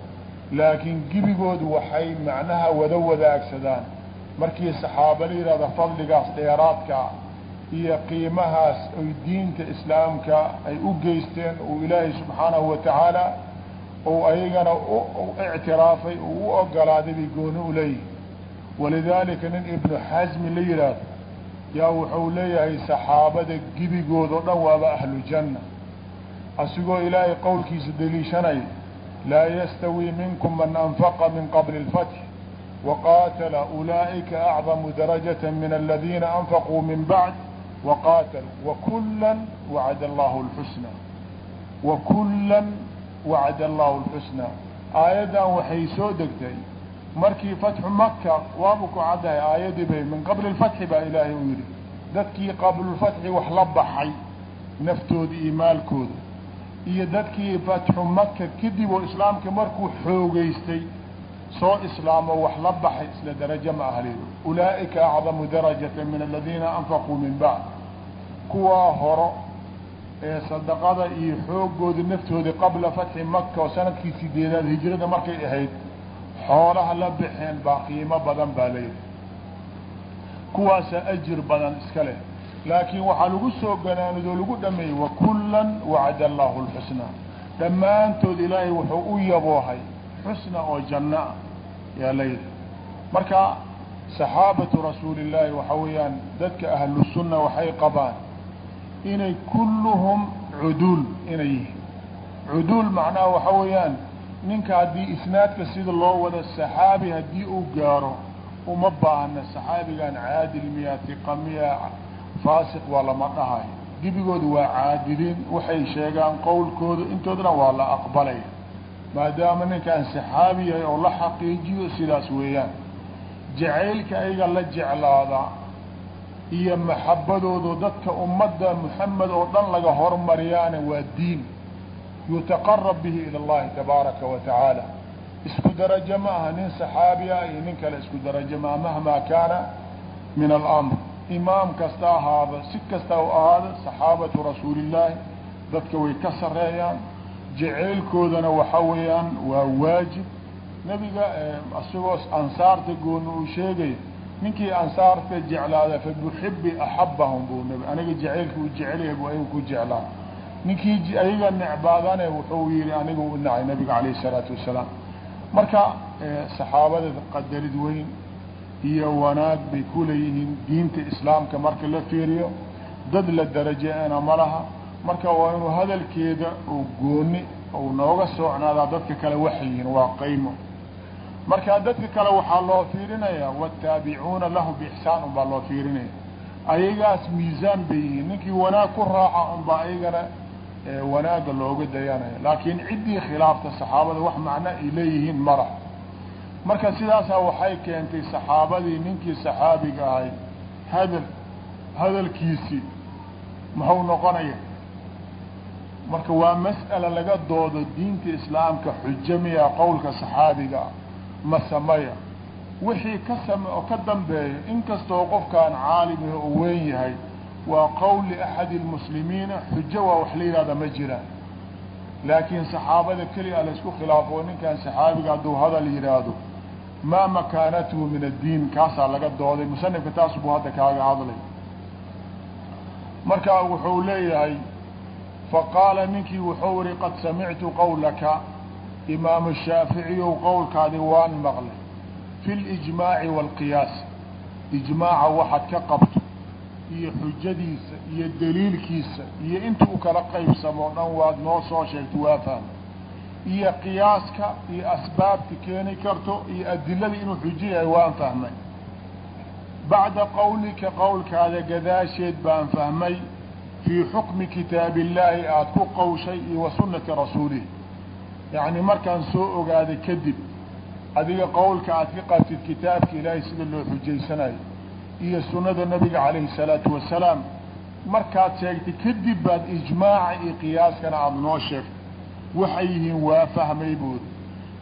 laakiin gibigoodu waxay macnaha wada wadaagsadaan. Markii saxaaba la yihahda fadligaas dheeraadkaa iyo qiimahaas oy diinta islaamka ay u geysteen uu ilaahay subxaanahu watacaala ou ayagana ictiraafay uu u ogolaaday bay gooni u leeyihi walidaalika nin ibnu xasmi la yidhaahdo yaa wuxuu leeyahay saxaabada gibigood oo dhan waaba ahlu janna. Asigoo ilaahay qowlkiisa deliishanaya laa yastawii minkum man anfaqa min qabli اlfatح waqaatala ulaa'ika acdamu darajaة min aladiina anfaquu min bacd waqaatalu wakula wacada allahu اlxusna wakula wacada allahu اlxusna aayaddan waxay soo degtay markii fatxu maka waabu ku caddahay aayadii bay min qabli اlfatxi baa ilaahay u yidhi dadkii qablulfatxi wax la baxay naftoodii iyo maalkooda iyo dadkii fatxu maka kadib oo islaamka markuu xoogeystay soo islaamo wax la baxay isla darajo ma ahleed ulaa'ika acdamu darajata min aladiina anfaquu min bacd kuwaa horo ee sadaqada iyo xoogooda naftooda qabla fatxi maka oo sannadkii sideedaad hijrada markay ahayd xoolaha la baxeen baa qiimo badan baa layidhi kuwaasa ajir badan iska leh laakiin waxaa lagu soo ganaanid oo lagu dhameeyey wakulan wacada allahu lxusnaa dhammaantood ilaahay wuxuu u yaboohay xusna oo janno ah yaa layidhi marka saxaabatu rasuuli illaahi waxaa weeyaan dadka ahlu sunna waxay qabaan inay kulluhum cuduul inay yihiin. Cuduul macnaha waxaa weeyaan ninka haddii isnaadka sida loo wado saxaabi haddii uu gaaro uma baahna saxaabigan caadil miya tiqa miya faasiq waa lama dhahayo dibigooda waa caadiliin waxay sheegaan qowlkooda intoodana waa la aqbalaya maadaama ninkaan saxaabi yahay oo la xaqiijiyo sidaas weeyaan. Jacaylka ayaga la jeclaada iyo maxabadoodu dadka ummadda muxamed oo dhan laga hormariyaana waa diin. Yutaqarab bihi ila allahi tabaaraka wa tacaala. Isku darajo ma aha nin saxaabi ah iyo nin kale isku darajo maa mahmaa kaana min alamr imaam kasta ahaada si kasta u ahaada saxaabatu rasuulillaahi dadka way ka sareeyaan jaceylkoodana waxa weeyaan waa waajib. Nebiga isagoo ansaarta gooni uu sheegaya ninkii ansaarta jeclaada fabuxibi axabahum buu nbi aniga jaceylka u jecelyahay buu ayaga ku jeclaa. Ninkii ayaga necbaadane wuxuu yihi aniga u nacay nabiga calayh isalaatu wasalaam. Marka saxaabada qadarid weyn iyo wanaag bay ku leeyihiin diinta islaamka marka la fiiriyo. Dad la darajeena ma laha. Marka waa inuu hadalkeeda uu gooni uu nooga socnaadaa dadka kale waxyihiin waa qaymo. Marka dadka kale waxaa loo fiirinaya wاtaabicuuna lahu bixsaan un baa loo fiirinaya ayagaas miisaan bay yihiin. Ninkii wanaag ku raaca unbaa ayagana wanaaga looga dayanaya laakiin ciddii khilaafta saxaabada wax macno ay leeyihiin mala marka sidaasaa waxay keentay saxaabadii ninkii saxaabiga ahay hadal hadalkiisii muxuu noqonaya marka waa mas'ala laga doodo diinta islaamka xujo miya qowlka saxaabiga ma samaya wixii ka same oo ka dambeeya inkastoo qofkaan caalimiha u weyn yahay waa qowl liaxadi lmuslimiina xujo waa wax la yihahda ma jiraan laakiin saxaabada keliya laysku khilaafo ninkan saxaabiga hadduu hadal yidhaahdo maa makaanatuhu min addiin kaasaa laga dooday musanifka taas buu hadda kaaga hadlay marka wuxuu leeyahay faqaala ninkii wuxuu ihi qad samictu qawlaka imaamu shaaficiyow qowlkaadi waan maqlay fi lijmaaci waalqiyaas ijmaaca waxaad ka qabto iyo xujadiisa iyo daliilkiisa iyo inta u kala qaybsamo dhan waad noo soo sheegto waa fahma iyo qiyaaska iyo asbaabta keeni karto iyo adilada inuu yahay waan fahmay. Bacda qawlika qowlkaada gadaasheed baan fahmay fii xukmi kitaabi illaahi aada ku qawshay iyo wa sunnati rasuulihi. Yacni markaan soo ogaaday kadib adiga qowlka aad ka qabtid kitaabka ilaahay sida loo xujaysanayo iyo sunnada nabiga calayhi salaatu wasalaam markaad sheegtay kadib baad ijmaaca iyo qiyaaskana aada noo sheegtay waxay yihiin waa fahmay buuri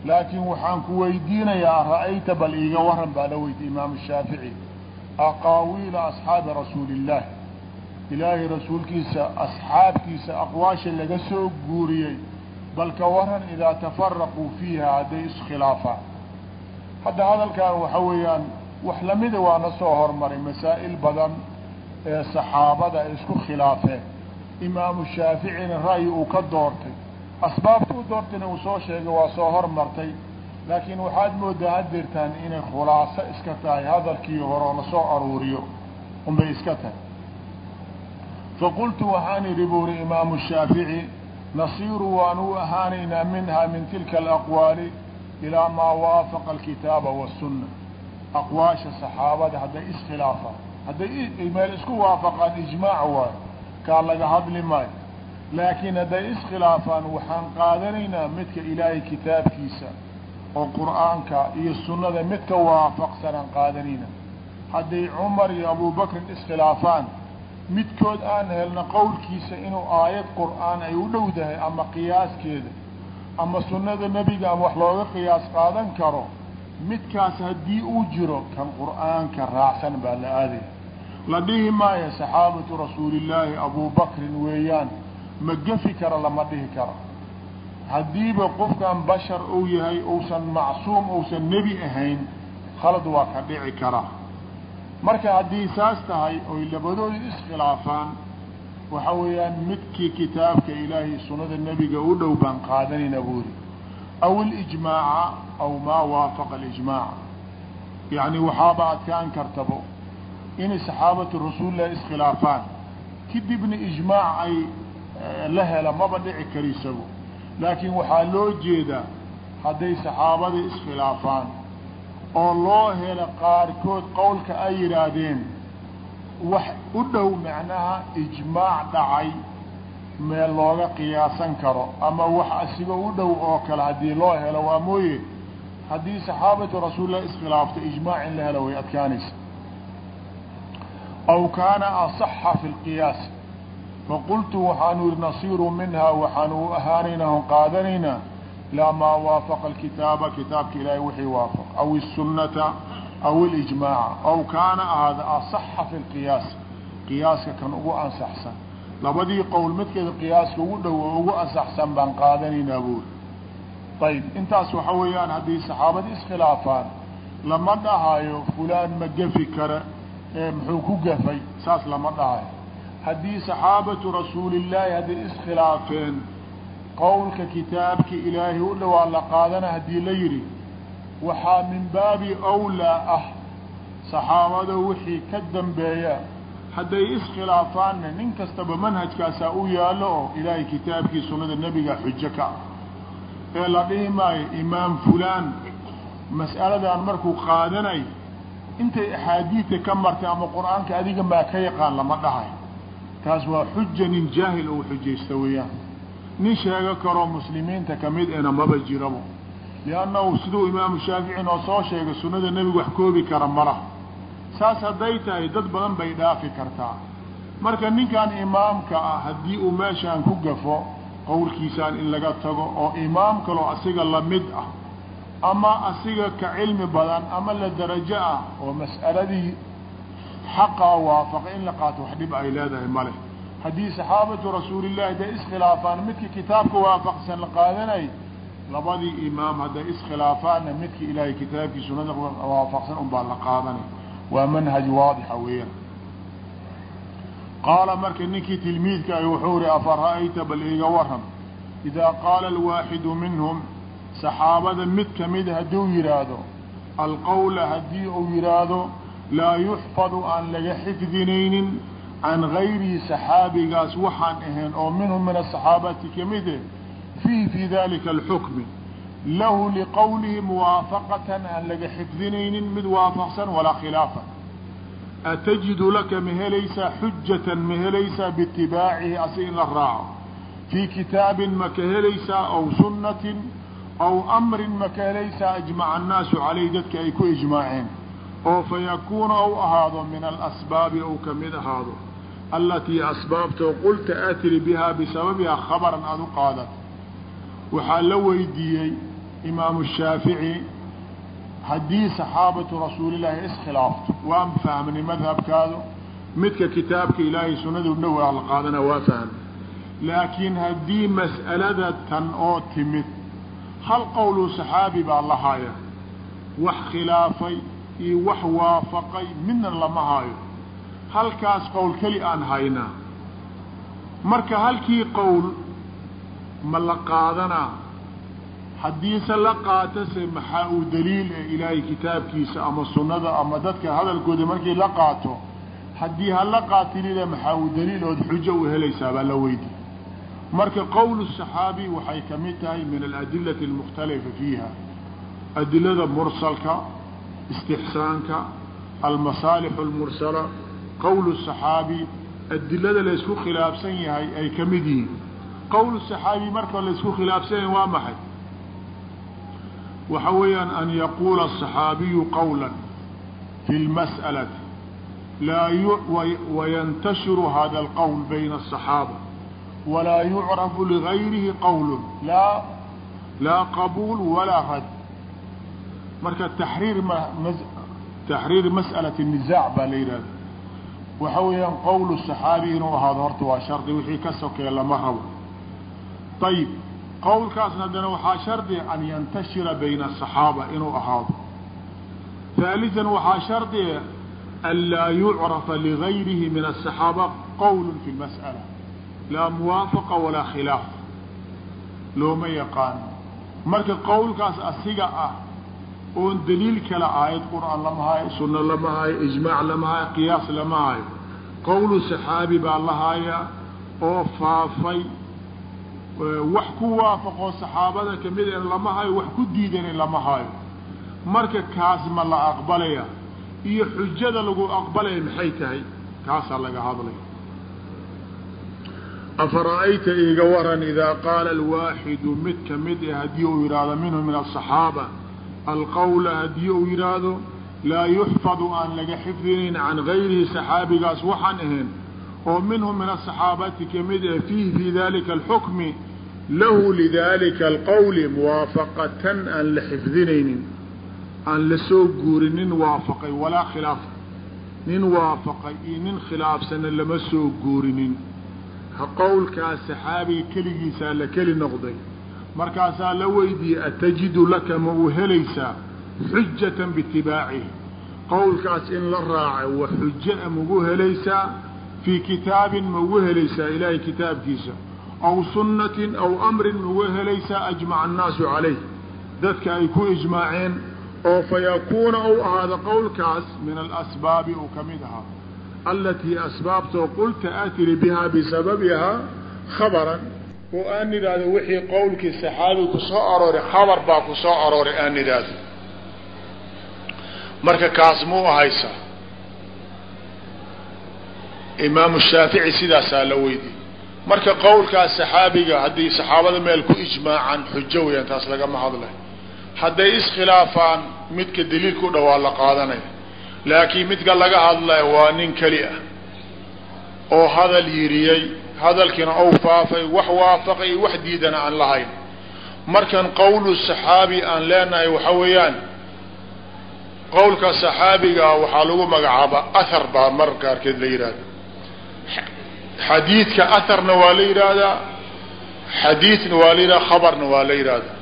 laakiin waxaan ku weydiinayaa ra'ayta bal iiga waran baa la weydiye imaamu shaafici. Aqaawiila asxaabi rasuuli ilaahay rasuulkiisa asxaabtiisa aqwaasha laga soo guuriyey. Bal ka waran idaa tafaraquu fiiha hadday iskhilaafaan. Hadda hadalkan waxa weeyaan wax lamida waana soo hormaray masaa'il badan ee saxaabada ay isku khilaafeen. Imaamu shaaficina ra'yi uu ka doortay asbaabta u doortayna uu soo sheegay waa soo hormartay laakiin waxaad moodaa hadeertaan inay khulaaso iska tahay hadalkii hore oo la soo aruuriyo unbay iska tahay. Faqultu waxaan idhi buuri imaamu shaafici nasiiru waan u ahaanaynaa minha min tilka alaqwaali ilaa maa waafaqa alkitaaba wasunna aqwaasha saxaabada hadday iskhilaafaan hadday meel isku waafaqaan ijmaac waayo kaa laga hadli maayo laakiin hadday iskhilaafaan waxaan qaadanaynaa midka ilaahay kitaabkiisa oo qur'aanka iyo sunnada midka waafaqsanaan qaadanayna. Hadday cumar iyo abubakrin iskhilaafaan midkood aan helna qowlkiisa inuu aayad qur'aan ay u dhow dahay ama qiyaaskeeda ama sunnada nebiga ama wax looga qiyaas qaadan karo midkaas haddii uu jiro kan qur'aanka raacsan baa la aadaya. La dhihi maayo saxaabatu rasuulillaahi abubakrin weeyaan ma gefi karo lama dhihi karo. Haddiiba qofkan bashar uu yahay uusan macsuum uusan nebi ahayn khalad waa ka dhici karaa marka haddii saas tahay oy labadooda iskhilaafaan waxa weeyaan midkii kitaabka ilaahay sunada nebiga u dhow baan qaadanayna buuri. Aw اlijmaaca aw maa waafaqa alijmaaca yani waxaaba adkaan kartabo inay saxaabatu rasuulilah iskhilaafaan. Kadibna ijmaac ay la hela maba dhici kari isago laakiin waxaa loo jeedaa hadday saxaabada iskhilaafaan oo loo helo qaarkood qowlka ay yidhaahdeen wax u dhow macnaha ijmaac dhacay meel looga qiyaasan karo ama wax asigo u dhow oo kale haddii loo helo. Waa mooye haddii saxaabatu rasuulilah iskhilaafto ijmaac in la helo way adkaanaysa. Aw kaana aصaxa fi اlqiyaas faqultu waxaanu yihi nasiru minha waxaanu u ahaanayna on qaadanaynaa ilaa maa waafaqa alkitaaba kitaabka ilaahay wixii waafaq aw الsunata aw اlijmaaca aw kaana ahaada aصaxa fi اlqiyaas qiyaaska kan ugu ansaxsan labadii qowl midkeeda qiyaaska ugu dhow oo ugu ansaxsan baan qaadanaynaa buuri ayb intaas waxa weeyaan haddii saxaabada iskhilaafaan lama dhahayo fulaan ma gefi kara ee muxuu ku gafay saas lama dhahayo haddii saxaabatu rasuulillaahi hadday iskhilaafeen qowlka kitaabka ilaahay u dhawaa la qaadana haddii la yidhi waxaa min baabi awlaa ah saxaabada wixii ka dambeeya. Hadday iskhilaafaanna nin kastaba manhajkaasaa u yaallo oo ilaahay kitaabkii sunnada nebiga xujo ka ah. Ee la dhihi maayo imaam fulaan mas'aladan markuu qaadanay intay axaadiidta ka martay ama qur'aanka adiga maa ka yaqaan lama dhahay taas waa xuja nin jaahil ou xujaysta weeyaan nin sheego karoo muslimiinta ka mid ena maba jirabo. Liannahu siduu imaamu shaafici noo soo sheegay sunnada nebigu wax koobi kara malaha saas hadday tahay dad badan bay dhaafi kartaa. Marka ninkan imaamka ah haddii uu meeshaan ku gafo qowlkiisaan in laga tago oo imaam kaloo asiga la mid ah ama asiga ka cilmi badan ama la darajo ah oo mas'aladii xaqaa waafaqa in la qaato wax dhib ay leedahay male haddii saxaabatu rasuulillahi hadday iskhilaafaan midkii kitaabka waafaqsan la qaadanay labadii imaam hadday iskhilaafaanna midkii ilaahay kitaabkii sunada waafaqsan un baa la qaadanay waa manhaj waadixa weeyaan qaala marka ninkii tilmiidka ay wuxuu ihi afara'ayta bal iiga waran idaa qaala alwaaxidu minhum saxaabada mid kamida hadduu yidhaahdo alqowla haddii uu yidhaahdo laa yuxfadu aan laga xifdinaynin can gayrihi saxaabigaas waxaan ahayn oo minhum min asaxaabati kamide fiihi fii dalika alxukmi. Lahu liqowlihi muwaafaqatan aan laga xifdinaynin mid waafaqsan walaa khilaafan atajidu laka ma helaysaa xujatan ma helaysaa biitibaacihi asi in la raaco. Fii kitaabin ma ka helaysaa aw sunnatin aw amrin ma ka helaysaa ajmaca annaasu caleyh dadka ay ku ijmaaceen oo fa yakuuna ou ahaado min alasbaabi ou ka mid ahaado allatii asbaabtoo qulta atri bihaa bisababihaa khabaran aada u qaadat waxaa la weydiiyey imaamu shaafici haddii saxaabatu rasuulillaahi iskhilaafto waan fahmnay madhabkaadu midka kitaabka ilaahay sunnadu dhow ah la qaadana waa fahmay. Laakiin haddii mas'alada tan oo timid hal qowlu saxaabi baa la wax khilaafay iyo wax waafaqay midna lama hayo halkaas qowl keli aan haynaa marka halkii qowl ma la qaadanaa haddiise la qaatase maxaa uu daliil ee ilaahay kitaabkiisa ama sunnada ama dadka hadalkooda markii la qaato haddii ha la qaatinina maxaa uu daliil ood xujo u helaysaa baa la weydi marka qowlu saxaabi waxay ka mid tahay min aladilati almukhtalifa fiiha adilada mursalka istixsaanka almasaalix almursala qowlu saxaabi adilada laysku khilaafsan yahay ay ka mid yihiin qowlu saxaabi marka laysku khilaafsan yahay waa maxay waxa weeyaan an yaquula الصaxaabiyu qowla fi اlmas'alati laa wayantashiru hada اlqowl bayna الصaxaaba walaa yucrafu ligayrihi qowl laa laa qabuul walaa rad marka tariir m taxriir mas'alati nizaac baa la yidhahda waxa weeyaan qowlu saxaabi inuu ahaado horta waa shardi wixii ka sokeeya lama rabo. Ayib qowlkaasna haddana waxaa shardi an yantashira bayna asaxaaba inuu ahaado. Haalian waxaa shardiga eh, an laa yucrafa ligayrihi min asaxaaba qowl fi mas'ala laa muwaafaqa walaa khilaaf. Looma yaqaano marka qowlkaas asiga ah oon daliil kale aayad qur'aan lama hayo sunno lama hayo ijmaac lama hayo qiyaas lama hayo qowlu saxaabi baa la hayaa oo faafay wax ku waafaqoo saxaabada ka mid en lama hayo wax ku diidana lama hayo marka kaas ma la aqbalaya iyo xujada lagu aqbalaya maxay tahay? Kaasaa laga hadlaya afara'ayta iiga waran idaa qaala alwaaxidu mid ka mid eh haddii uu yidhaahdo minhu min asaxaaba alqawla haddii uu yidhaahdo laa yuxfadu aan laga xifdinayn can gayrihi saxaabigaas waxaan ahayn oo minhu min asaxaabati ka mid eh fiihi fii dalika alxukmi lahu lidalika alqowli muwaafaqatan aan la xifdinaynin aan la soo guurin nin waafaqay walaa khilaaf nin waafaqay iyo nin khilaafsana lama soo guurinin qowlkaas saxaabiga keligiisaa la keli noqday markaasaa la weydiiyey atajidu laka ma u helaysaa xujatan biitibaacihi qowlkaas in la raaca wa xujaa maugu helaysaa fii kitaabin maugu helaysaa ilaahay kitaabkiisa aw sunnatin aw amrin maugu helaysaa ajmaca annaasu calayh. Dadka ay ku ijmaaceen oo fa yakuuna ou ahaado qowlkaas min alasbaabi uu ka mid ahaa alatii asbaabtoo qulta atiri bihaa bisababihaa khabaran oo aan idhaahdo wixii qowlkii saxaabi ku soo arooray khabar baa ku soo arooray aan idhaahdo marka kaas muu ahaysaa imaamu shaafici sidaasaa la weydiiyey. Marka qowlkaas saxaabiga haddii saxaabada meel ku ijmaacaan xujo weyaan taas lagama hadlay. Hadday iskhilaafaan midka daliilku dhawaa la qaadanaya laakiin midka laga hadlaya waa nin keli ah oo hadal yiriyey hadalkiina ou faafay wax waafaqay wax diidana aan lahayn. Markan qowlu saxaabi aan leenahay waxa weeyaan qowlka saxaabigaa waxaa lagu magacaabaa ahar baa mar qaarkeed la yidhahda xadiidka aharna waa la yidhaahdaa xadiidna waa la yidhahda khabarna waa la yidhahdaa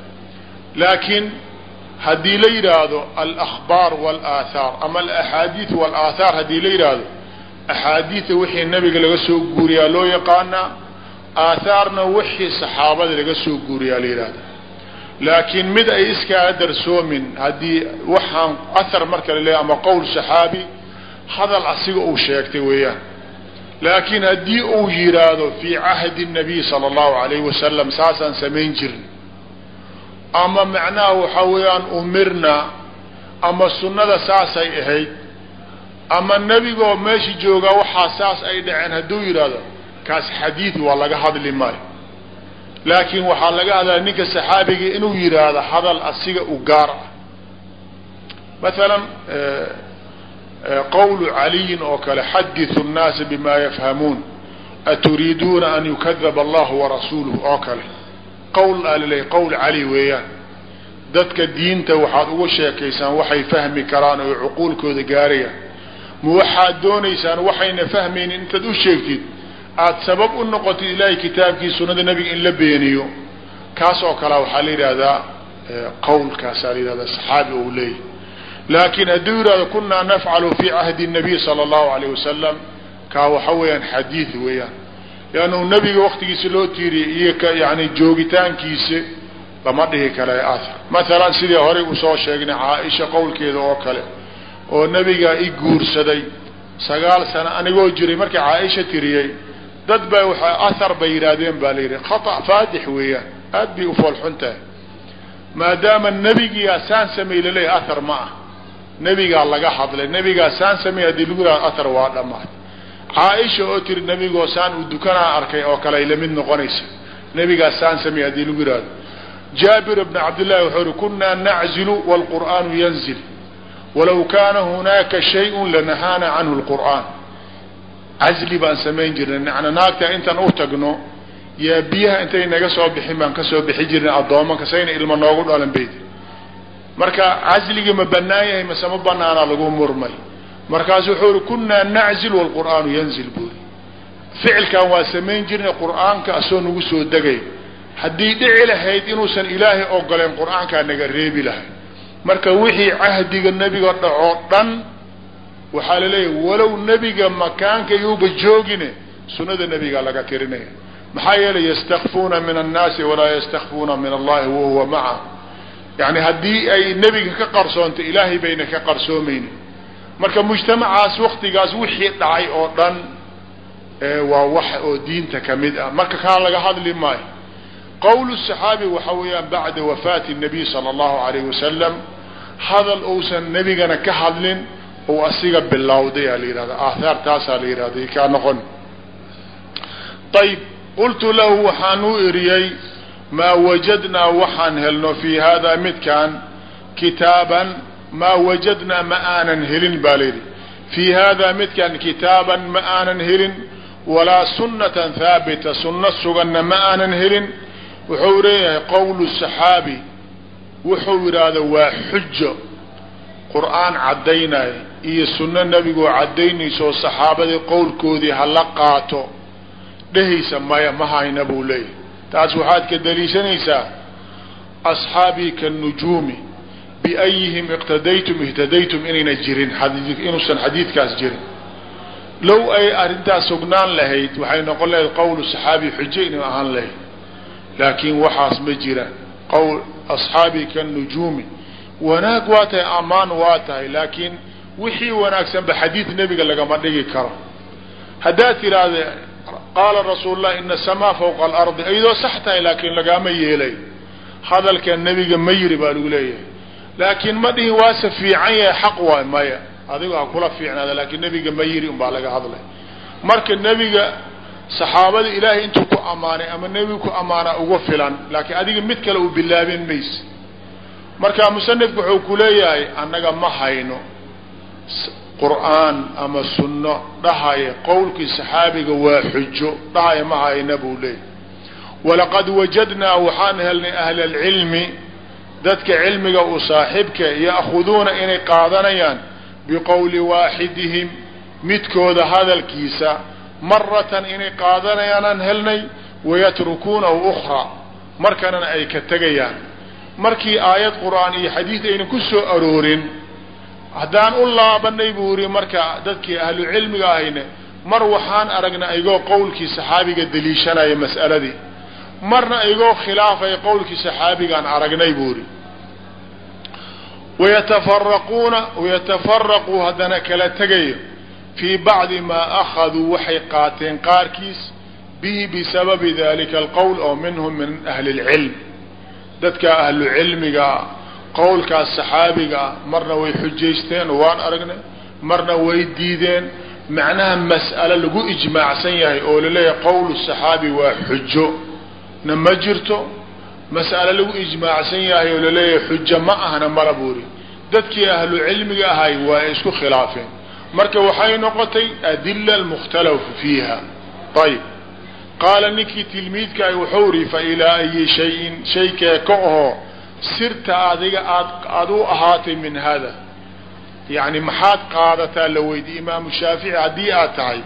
laakiin haddii la yidhaahdo alahbaar walaathaar ama alaxaadiid walaathaar haddii la yidhaahdo axaadiida wixii nabiga laga soo guuriyaa loo yaqaanaa aathaarna wixii saxaabada laga soo guuriyaa la yidhahda laakiin mid ay iskaaga darsoomin haddii waxaan athar marka la leeya ama qowl saxaabi hadal asiga uu sheegtay weeyaan. Laakiin haddii uu yidhaahdo fii cahdi nabiy sala allahu alayhi wasalam saasaan samayn jirin. Ama macnaha waxaa weeyaan umirna ama sunnada saasay ahayd ama nebigoo meesha jooga waxaa saas ay dhaceen hadduu yidhaahdo kaas xadiid waa laga hadli maayo. Laakiin waxaa laga hadlaa ninka saxaabiga inuu yidhaahdo hadal asiga u gaar ah. Maalan qawlu caliyin oo kale xadiu nnaasa bima yafhamuun aturiiduuna an yukadaba allahu warasuuluhu oo kale. Qowl alley qowl cali weeyaan. Dadka diinta waxaad ugu sheekaysaan waxay fahmi karaan oo cuquulkooda gaarayaan ma waxaad doonaysaan waxayna fahmaynin intaad u sheegtid aada sabab u noqotid ilaahay kitaabkii sunnada nebiga in la beeniyo. Kaas oo kalea waxaa la yidhaahdaa qawlkaasaa la yidhahdaa saxaabi ou leeyahy laakiin hadduu yidhahdo kunaa nafcalu fii cahdi nabiy sala allahu alayh wasalam kaa waxa weeyaan xadiid weeyaan. Liannau nebiga waktigiisa loo tiiriyey iyo yani joogitaankiisa lama dhihi kale aar maalan sidii horay u soo sheegnay caaisha qowlkeeda oo kale oo nebigaa i guursaday. Sagaal sano anigoo jiray markii caaisha tiriyey dad ba waxa ahar bay yidhaahdeen baa la yidhi khata faadix weeyaan aad bay ufoolxun tahay maadaama nebigiyaa saan samey laleeyahy ahar ma ah nebigaa laga hadlay nebigaa saan samey haddii lagu yihahdo ahar waa dhamaad caaisha oo tiri nebigoo saan uu dukanaa arkay oo kale ay la mid noqonaysa nebigaa saan samey haddii lagu yihahdo jaabir bn cabdillahi wuxuu ihi kunaa naczilu wاlqur'aanu yanzil walaw kaana hunaaka shayء lanahaana canhu lqur'aan cazli baan samayn jirnay mana naagta intaan u tagno yaa biyaha intay naga soo bixin baan ka soo bixi jirnay addoomanka sayna ilma noogu dhalan bayd marka casligii ma banaan yahay mase ma banaana lagu murmay markaasu wuxuu ihi kunaa naczil wlqur'aanu yanzil buuri ficilkan waa samayn jirnay qur'aanka asoo nagu soo degay haddii dhici lahayd inuusan ilaahay ogoleen qur'aankaa naga reebi lahay marka wixii cahdiga nebiga dhacoo dhan waxaa la leeyahay walow nebiga makaanka yuuba joogine sunada nebigaa laga tirinaya. Maxaa yeelay ystakfuuna min annaasi walaa ystakfuuna min allahi wahuwa maca. Yani haddii ay nebiga ka qarsoonto ilaahay bayna ka qarsoomayni marka mujtamacaas waktigaas wixii dhacay oo dhan waa wax oo diinta ka mid ah. Marka kaa laga hadli maayo qowlu saxaabi waxa weeyaan bacda wafaati nabiy sala allahu alayhi wasalam hadal uusan nebigana ka hadlin ou asiga bilowday aa la yihahda aathaar taasaa la yihahda kaa noqon. Ayb qultu lahu waxaan u iriyey maa wajadnaa waxaan helno fii hada midkan kitaaban maa wajadnaa ma aanan helin baa layidhi fii hada midkan kitaaban ma aanan helin walaa sunnatan haabita sunno suganna ma aanan helin. Wuxuu leeyahay qowlu saxaabi wuxuu yidhaahda waa xujo. Qur'aan caddaynaya iyo sunno nebigoo caddaynaysa oo saxaabadii qowlkoodii hala qaato dhehaysa maya ma hayna buu leeyahay. Taas waxaad ka daliishanaysaa asxaabii kanujuumi biayihim iqtadaytum ihtadaytum inayna jirin inuusan xadiidkaas jirin. Low ay arrintaas sugnaan lahayd waxay noqon lahayd qowlu saxaabi xujo inuu ahaan lahayd. Laakiin waxaas ma jiraan qowl asxaabii kanujuumi wanaag waa tahay ammaan waa tahay laakiin wixii wanaagsanba xadiid nebiga lagama dhigi karo haddaad tiraahda qaala rasuul lah ina asamaa fawqa alardi iyadoo sax tahay laakiin lagaama yeelay hadalka nebiga ma yiri baa lagu leeyahay laakiin ma dhihin waase fiican yahay xaq waay maya adigo ha kula fiicnaada laakiin nebiga ma yiri unbaa laga hadlay marka nebiga saxaabada ilaahay intuu ku ammaanay ama nebiga ku ammaanaa uga filan laakiin adiga mid kale uu bilaabin mayse marka musanifku wuxuu ku leeyahay annaga ma hayno qur'aan ama sunno dhahaya qowlkii saxaabiga waa xujo dhahaya ma hayna buu leeyahy walaqad wajadnaa waxaan helnay ahla alcilmi dadka cilmiga u saaxiibka ya'khuduuna inay qaadanayaan biqowli waaxidihim midkooda hadalkiisa maratan inay qaadanayaanaan helnay wayatrukuunahu ukhraa markanana ay ka tegayaan. Markii aayad qur'aan iyo xadiid ayna ku soo aroorin haddaan u laabanay buu yidhi marka dadkii ahlu cilmiga ahayne mar waxaan aragnay igoo qowlkii saxaabiga daliishanaya mas'aladii. Marna igoo khilaafaya qowlkii saxaabigaan aragnay buu yidhi. Wayatafaraquuna wayatafaraquu haddana kala tegayo fii bacdi maa akhaduu waxay qaateen qaarkiis bihi bisababi dalika alqowl oo minhum min ahli اlcilm dadka ahlu cilmigaa qowlkaas saxaabigaa marna way xujaysteen waan aragnay marna way diideen. Macnaha mas'ale lagu ijmaacsan yahay oo la leeyahay qowlu saxaabi waa xujo. Na ma jirto? Mas'ale lagu ijmaacsan yahay oo la leeyahay xujo ma ahna mala buuri. Dadkii ahlu cilmiga ahay waa isku khilaafeen marka waxay noqotay adila almukhtalafu fiiha. Ayib qaala ninkii tilmiidkaah wuxuu ri fa ilaa ayi shayin shaykee ka ahoo sirta adiga aad aada u ahaatay min hada yani maxaad qaadataa la weydiiyey? Imaamu shaafici haddii aad tahay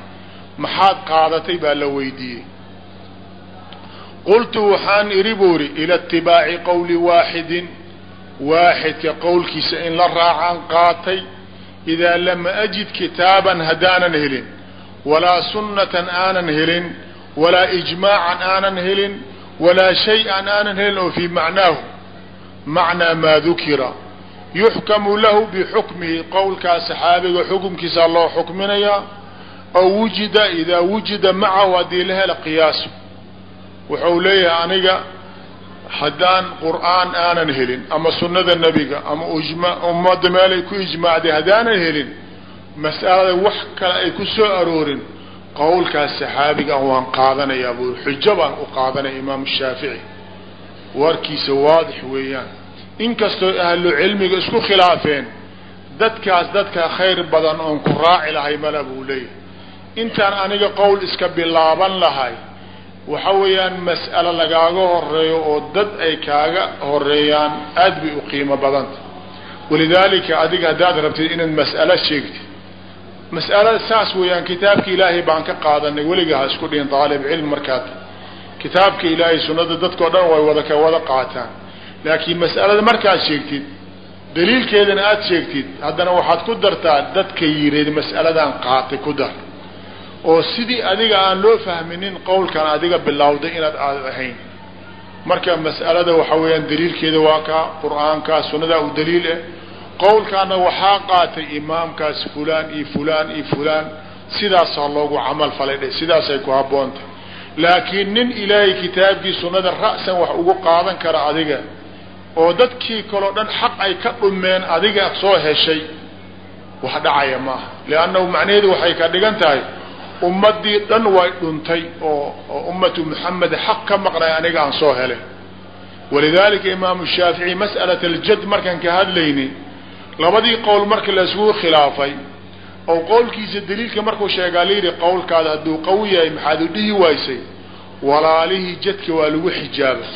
maxaad qaadatay? baa la weydiiyey. Qultu waxaan iri buu ri ila itibaaci qowli waaxidin waaxidka qowlkiisa in la raacaan qaatay idaa lam ajid kitaaban haddaanan helin walaa sunnatan aanan helin walaa ijmaacan aanan helin walaa shay-an aanan helin oo fii macnaahu macnaa maa dukira yuxkamu lahu bixukmihi qowlkaa saxaabiga xukumkiisaa loo xukminayaa aw wujida idaa wujida macahu haddii la hela qiyaasu wuxuu leeyahay aniga haddaan qur'aan aanan helin ama sunnada nebiga ama ummadda meelay ku ijmaacday haddaanan helin mas'alada wax kale ay ku soo aroorin qowlkaas saxaabiga ah waan qaadanayaa buu xujo baan u qaadanaya imaamu shaafici. Warkiisa waadix weeyaan. Inkastoo ahlu cilmiga isku khilaafeen dadkaas dadka khayr badan oon ku raaci lahay mala buu leeyahay. Intaan aniga qowl iska bilaaban lahay waxa weeyaan mas'alo lagaaga horeeyo oo dad ay kaaga horeeyaan aad bay u qiimo badanta. Walidaalika adiga haddaad rabtid inaad mas'alo sheegtid. Mas'alada saas weeyaan kitaabka ilaahay baan ka qaadanay weliga ha isku dhihin daalib cilm markaad. Kitaabka ilaahay sunnada dadkao dhan way wada ka wada qaataan. Laakiin mas'alada markaad sheegtid daliilkeedana aada sheegtid haddana waxaad ku dartaa dadka yireed mas'aladan qaatay ku dar oo sidii adiga aan loo fahminin qowlkan adiga bilowday inaad aad ahayn. Marka mas'alada waxa weeyaan daliilkeeda waa kaa qur'aankaa sunnadaa u daliil ah qowlkaana waxaa qaatay imaamkaas fulaan iyo fulaan iyo fulaan. Sidaasaa loogu camal falay dhe sidaasay ku habboontahy laakiin nin ilaahay kitaabkii sunnada ra'san wax ugu qaadan kara adiga oo dadkii kaleo dhan xaq ay ka dhumeen adiga soo heshay wax dhacaya maaha. Liannahu macnaheedu waxay ka dhigan tahay ummaddii dhan way dhuntay oo ummatu muxamed xaq ka maqnay aniga aan soo helay. Walidalika imaamu shaafici mas'alat aljad markaan ka hadlaynay labadii qowl marka la isugu khilaafay oo qowlkiisa daliilka markuu sheegaa layidhi qowlkaada hadduu qawi yahay maxaad u dhihi waysay? Walaalihii jadka waa lagu xijaabay.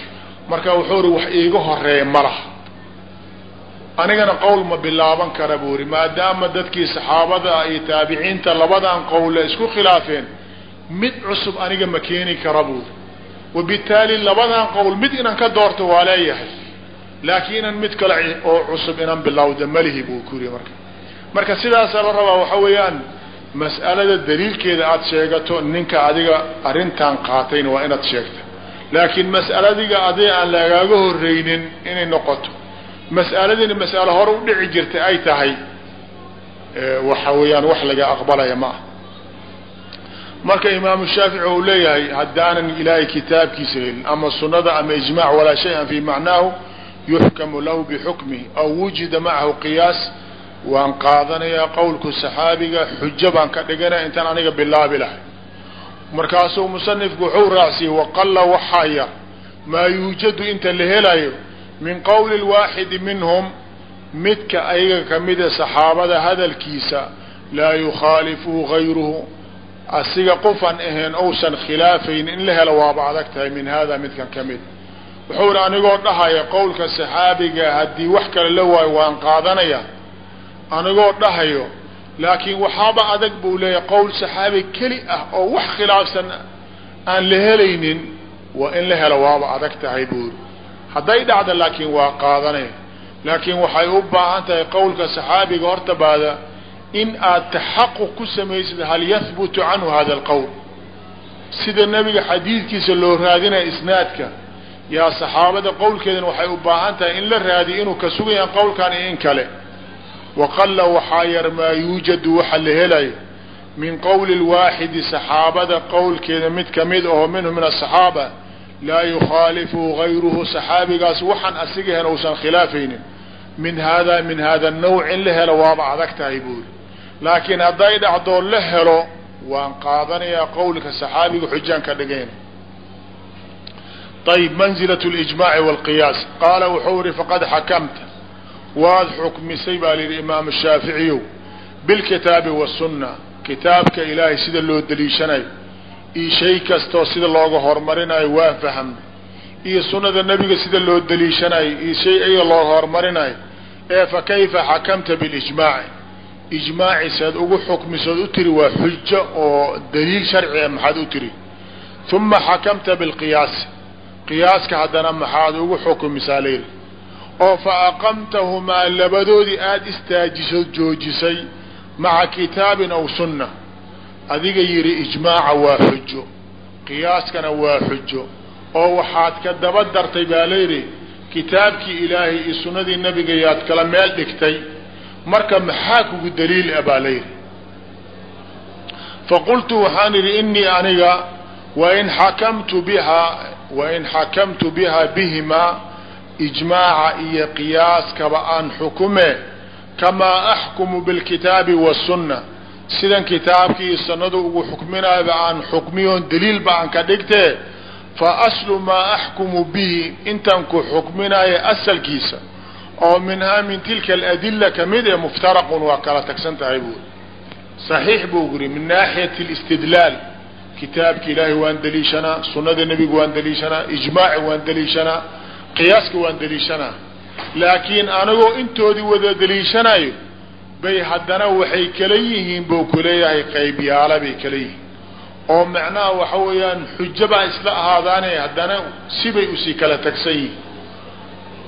Marka wuxuu ri wax iiga horreeya ma laha anigana qowl ma bilaaban kara buu ri maadaama dadkii saxaabada iyo taabiciinta labadan qowl la isku khilaafeen mid cusub aniga ma keeni kara buuri. Wabitaali labadan qowl mid inaan ka doorto waa leeyahay laakiin mid kale oo cusub inan bilowda malihi buu ku yiri marka. Marka sidaasaa la rabaa waxa weeyaan mas'alada daliilkeeda aada sheegato ninka adiga arrintan qaatayna waa inaad sheegta. Laakiin mas'aladiga adiga aan lagaaga horreynin inay noqoto mas'aladiina mas'alo hore u dhici jirtay ay tahay waxa weeyaan wax laga aqbalaya ma ah marka imaamu shaafici uu leeyahay haddaanan ilaahay kitaabkiisa helin ama sunada ama ijmac walaa shay-an fi macnaahu yuxkamu lahu bixukmihi aw wujida macahu qiyaas waan qaadanayaa qowlku saxaabiga xujo baan ka dhiganaya intaan aniga bilaabi lahay markaasuu musanifku wuxuu raacsiyey waqalla waxaa yar maa yuujadu inta la helayo min qowli lwaaxidi minhum midka ayaga kamida saxaabada hadalkiisa laa yukhaalifuhu gayruhu asiga qofan ahayn ousan khilaafayn in la helo waaba adag tahay min hada midkan ka mid. Wuxuu ihi anigoo dhahaya qowlka saxaabiga haddii wax kale la waayo waan qaadanaya. Anigoo dhahayo laakiin waxaaba adag buu leeyahay qowl saxaabi keli ah oo wax khilaafsan aan la helaynin waa in la helo waaba adag tahay buuri hadday dhacda laakiin waa qaadanaya laakiin waxay u baahan tahay qowlka saxaabiga horta baada in aad taxaquq ku samaysid hal yahbutu canhu hada alqowl. Sida nebiga xadiidkiisa loo raadinaya isnaadka yaa saxaabada qowlkeedana waxay u baahan tahay in la raadiyo inuu ka sugan yahay qowlkan iyo in kale. Waqalla waxaa yar maa yuujadu waxa la helayo min qowli lwaaxidi saxaabada qowlkeeda mid ka mid aho minhu min asaxaaba laa yukhaalifuhu gayruhu saxaabigaas waxaan asiga hen uusan khilaafaynin min hada min hada nawc in la helo waaba adag tahay buuri laakiin hadday dhacdoo la helo waan qaadanayaa qowlka saxaabiga xujaan ka dhigayna ayb manzilaة اlijmaci wاlqiyaas qaala wuxuu ihi faqad xakamta waad xukmisay baa lihi imaam shaaficiyow bilkitaabi wasunna kitaabka ilaahay sida loo deliishanayo iyo shay kastoo sida looga horumarinayo waa fahamna iyo sunnada nebiga sida loo deliishanayo iyo shay iyaga looga horumarinayo ee fa kayfa xakamta bilijmaaci ijmaaci? Saad ugu xukmisood u tiri waa xujo oo daliil sharciga maxaad u tiri. Uma xakamta bilqiyaasi qiyaaska haddana maxaad ugu xukumisaa layidhi. Oo fa aqamtahumaa labadoodii aada istaajiso joojisay maca kitaabin aw sunna adiga yidhi ijmaaca waa xujo qiyaaskana waa xujo. Oo waxaad ka daba dartay baa layidhi kitaabkii ilaahay iyo sunnadii nebiga yaad kala meel dhigtay. Marka maxaa kugu daliil ah baa layidhi faqultu waxaan idhi inii aniga wain xakamtu bihaa wain xakamtu biha bihimaa ijmaaca iyo qiyaaskaba aan xukume kamaa axkumu bilkitaabi wasunna sidan kitaabkii iyo sunnadu ugu xukminaayba aan xukmiyoon daliilba aan ka dhigtee fa aslu maa axkumu bihi intan ku xukminaayo asalkiisa oo minhaa min tilka aladila ka mid ee muftaraqun waa kala tagsan tahay buuri saxiix buu yiri min naaxiyati alistidlaal kitaabka ilaahay waan daliishanaa sunada nebiga waan daliishanaa ijmaaci waan daliishanaa qiyaaska waan daliishanaa laakiin anagoo intoodii wada daliishanayo bay haddana waxay kala yihiin buu kuleeyahay qaybyaala bay kala yihiin. oo macnaha waxa weeyaan xujo baa isla ahaadaane haddana sibay u sii kala tagsan yihiin.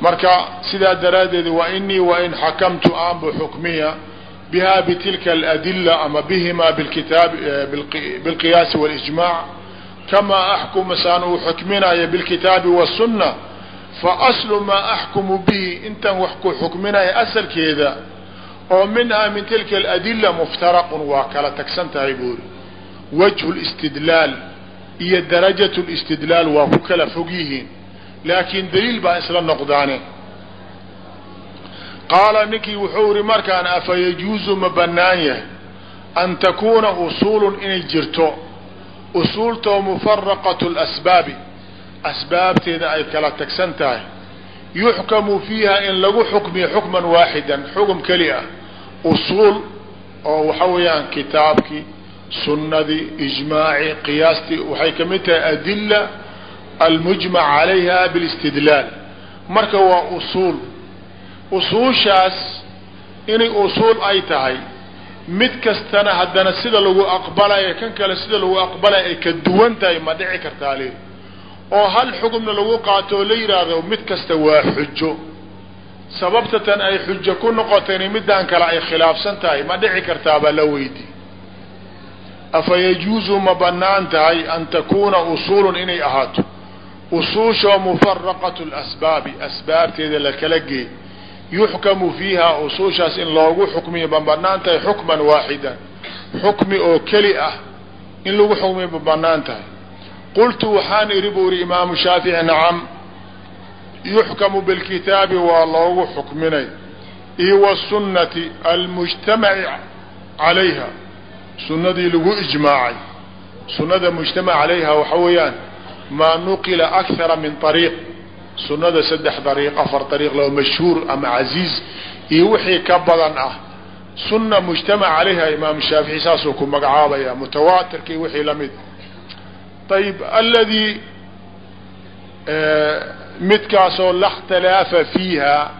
Marka sidaa daraaddeed wa inii wain xakamtu aanbu xukmiya biha bitilka aladila ama bihima bikitaab bilqiyaasi walijmac kamaa axkuma saan uu xukminaya bilkitaabi wasunna faaslu maa axkumu bihi. Intan wax ku xukminaya asalkeeda oo minhaa min tilka aladila muftaraqun waa kala tagsan tahay buuri wajhu listidlaal iyo darajat listidlaal waa ku kala fog yihiin laakiin daliil baa isla noqdaane. Qaala ninkii wuxuu iri markaan afa yajuuzu ma bannaan yahay an takuuna usuulun inay jirto? Usuultoo mufaraqatu lasbaabi asbaabteeda ay kala tagsan tahay. Yuxkamu fiiha in lagu xukmiyo xukman waaxidan xukm keli ah usuul oo waxa weeyaan kitaabkii sunnadii ijmaaci qiyaastii waxay ka mid tahay adila almujmac calayha bilistidlaal. Marka waa usuul usuushaas inay usuul ay tahay mid kastana haddana sida lagu aqbalayo kan kale sida lagu aqbalaya ay ka duwan tahay ma dhici kartaa li oo hal xugumna lagu qaato oo la yidhaahdo mid kasta waa xujo sababta tan ay xujo ku noqotayni midaan kale ay khilaafsan tahay ma dhici kartaabaa la weydi. Afa yajuuzu ma bannaan tahay an takuuna usuulun inay ahaato. Usuusha mufaraqatu lasbaabi asbaabteeda la kala geey. Yuxkamu fiiha usuushaas in loogu xukmiyo ma bannaan tahay xukman waaxidan. Xukmi oo keli ah in lagu xukmiyo ma bannaan tahay. Qultu waxaan idhi buu ihi imaamu shaafici nacam yuxkamu bilkitaabi waa loogu xukminay iyo wasunnati almujtamaci calayha. Sunnadii lagu ijmaacay sunnada mujtamac calayha waxa weeyaan maa nuqila akthara min ariiq sunnada saddex dariiq afar dariiq loo mashhuur ama casiiz iyo wixii ka badan ah. Sunna mujtamac calayha imaam shaafici saasuu ku magacaabaya mutawaatirkii wixii la mid ayb aladii midkaasoo la khtilaafa fiiha